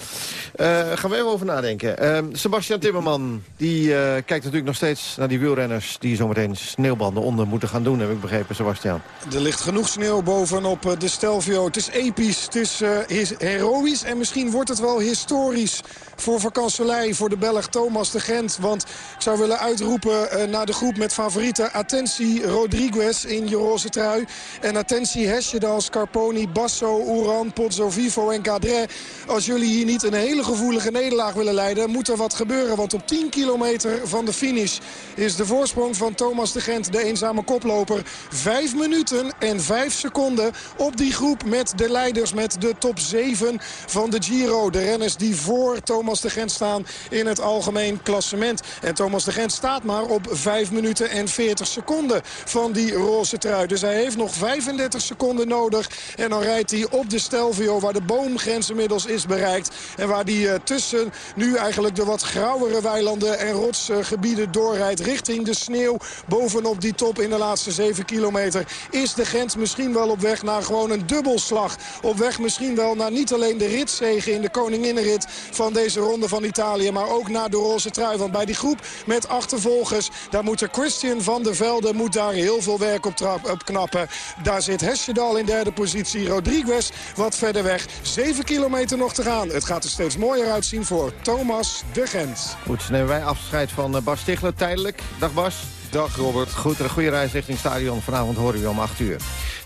Speaker 14: gaan we even over nadenken. Ehm, Sebastian Timmerman, die kijkt natuurlijk nog steeds naar die wielrenners... die zometeen sneeuwbanden onder moeten gaan doen, heb ik begrepen, Sebastian.
Speaker 18: Er ligt genoeg sneeuw bovenop de Het is episch, het is uh, heroïs en misschien wordt het wel historisch voor Vakanselij, voor de Belg Thomas de Gent. Want ik zou willen uitroepen uh, naar de groep met favorieten. Attentie Rodriguez in je roze trui. En attentie Hesjedal, Scarponi, Basso, Uran, Pozzo Vivo en Cadre. Als jullie hier niet een hele gevoelige nederlaag willen leiden... moet er wat gebeuren. Want op 10 kilometer van de finish is de voorsprong van Thomas de Gent... de eenzame koploper. Vijf minuten en vijf seconden op die groep met de leiders. Met de top 7 van de Giro. De renners die voor Thomas de Gent staan in het algemeen klassement. En Thomas de Gent staat maar op 5 minuten en 40 seconden van die roze trui. Dus hij heeft nog 35 seconden nodig. En dan rijdt hij op de Stelvio waar de boomgrens inmiddels is bereikt. En waar hij uh, tussen nu eigenlijk de wat grauwere weilanden en rotsgebieden doorrijdt. Richting de sneeuw bovenop die top in de laatste 7 kilometer. Is de Gent misschien wel op weg naar gewoon een dubbelslag. Op weg misschien wel naar niet alleen de ritzegen in de koninginnenrit van deze ronde van Italië. Maar ook naar de roze trui. Want bij die groep met achtervolgers, daar moet er Christian van der Velde moet daar heel veel werk op, knappen. Daar zit Hesjedal in derde positie. Rodriguez wat verder weg. 7 kilometer nog te gaan. Het gaat er steeds mooier uitzien voor Thomas de Gent.
Speaker 14: Goed, nemen wij afscheid van eh, Bas Stigler tijdelijk. Dag Bas.
Speaker 23: Dag Robert.
Speaker 14: Goed, een goede reis richting stadion. Vanavond horen we om 8 uur.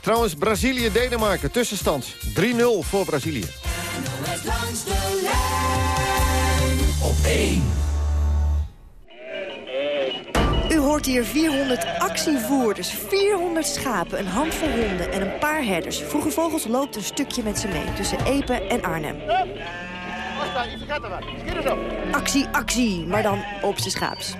Speaker 14: Trouwens, Brazilië-Denemarken. Tussenstand 3-0 voor Brazilië. langs de lijn
Speaker 25: op 1. U hoort hier 400 actievoerders, 400 schapen, een handvol honden en een paar herders. Vroege Vogels loopt een stukje met ze mee tussen Epe en Arnhem. Actie, actie, maar dan op z'n schaaps.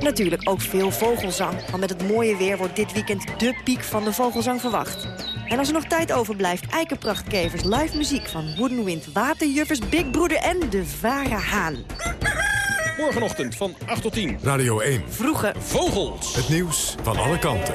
Speaker 25: Natuurlijk ook veel vogelzang, want met het mooie weer wordt dit weekend de piek van de vogelzang verwacht. En als er nog tijd overblijft, eikenprachtkevers, live muziek van Wooden Wind, Waterjuffers, Big Broeder en de Vare Haan.
Speaker 26: Morgenochtend van 8 tot 10.
Speaker 5: Radio 1.
Speaker 25: Vroege
Speaker 26: Vogels.
Speaker 5: Het nieuws van alle kanten.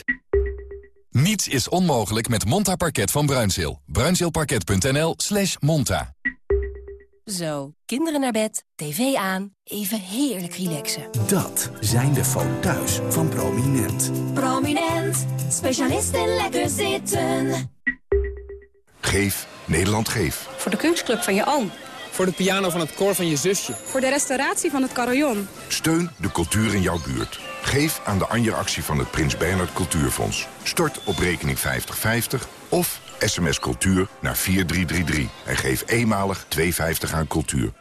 Speaker 27: Niets is onmogelijk met Monta Parket van Bruinzeel. Bruinzeelparket.nl slash monta.
Speaker 28: Zo, kinderen naar bed, tv aan, even heerlijk relaxen.
Speaker 8: Dat zijn de foto's van Prominent.
Speaker 28: Prominent, specialist in lekker zitten.
Speaker 5: Geef Nederland Geef.
Speaker 17: Voor de kunstclub van je oom.
Speaker 29: Voor de piano van het koor van je zusje.
Speaker 17: Voor de restauratie van het carillon.
Speaker 5: Steun de cultuur in jouw buurt. Geef aan de Anja-actie van het Prins Bernhard Cultuurfonds. Stort op rekening 5050 of sms cultuur naar 4333. En geef eenmalig 2,50 aan cultuur.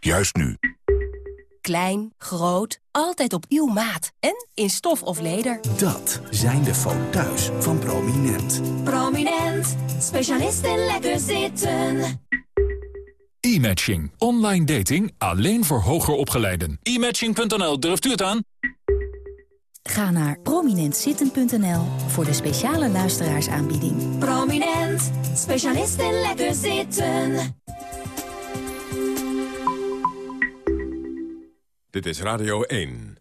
Speaker 5: Juist nu.
Speaker 28: Klein, groot, altijd op uw maat. En in stof of leder.
Speaker 8: Dat zijn de foto's van Prominent.
Speaker 28: Prominent, specialist in lekker zitten.
Speaker 27: E-matching. Online dating alleen voor hoger opgeleiden.
Speaker 30: E-matching.nl, durft u het aan?
Speaker 28: Ga naar prominentzitten.nl voor de speciale luisteraarsaanbieding. Prominent, specialist in lekker zitten.
Speaker 31: Dit is Radio 1.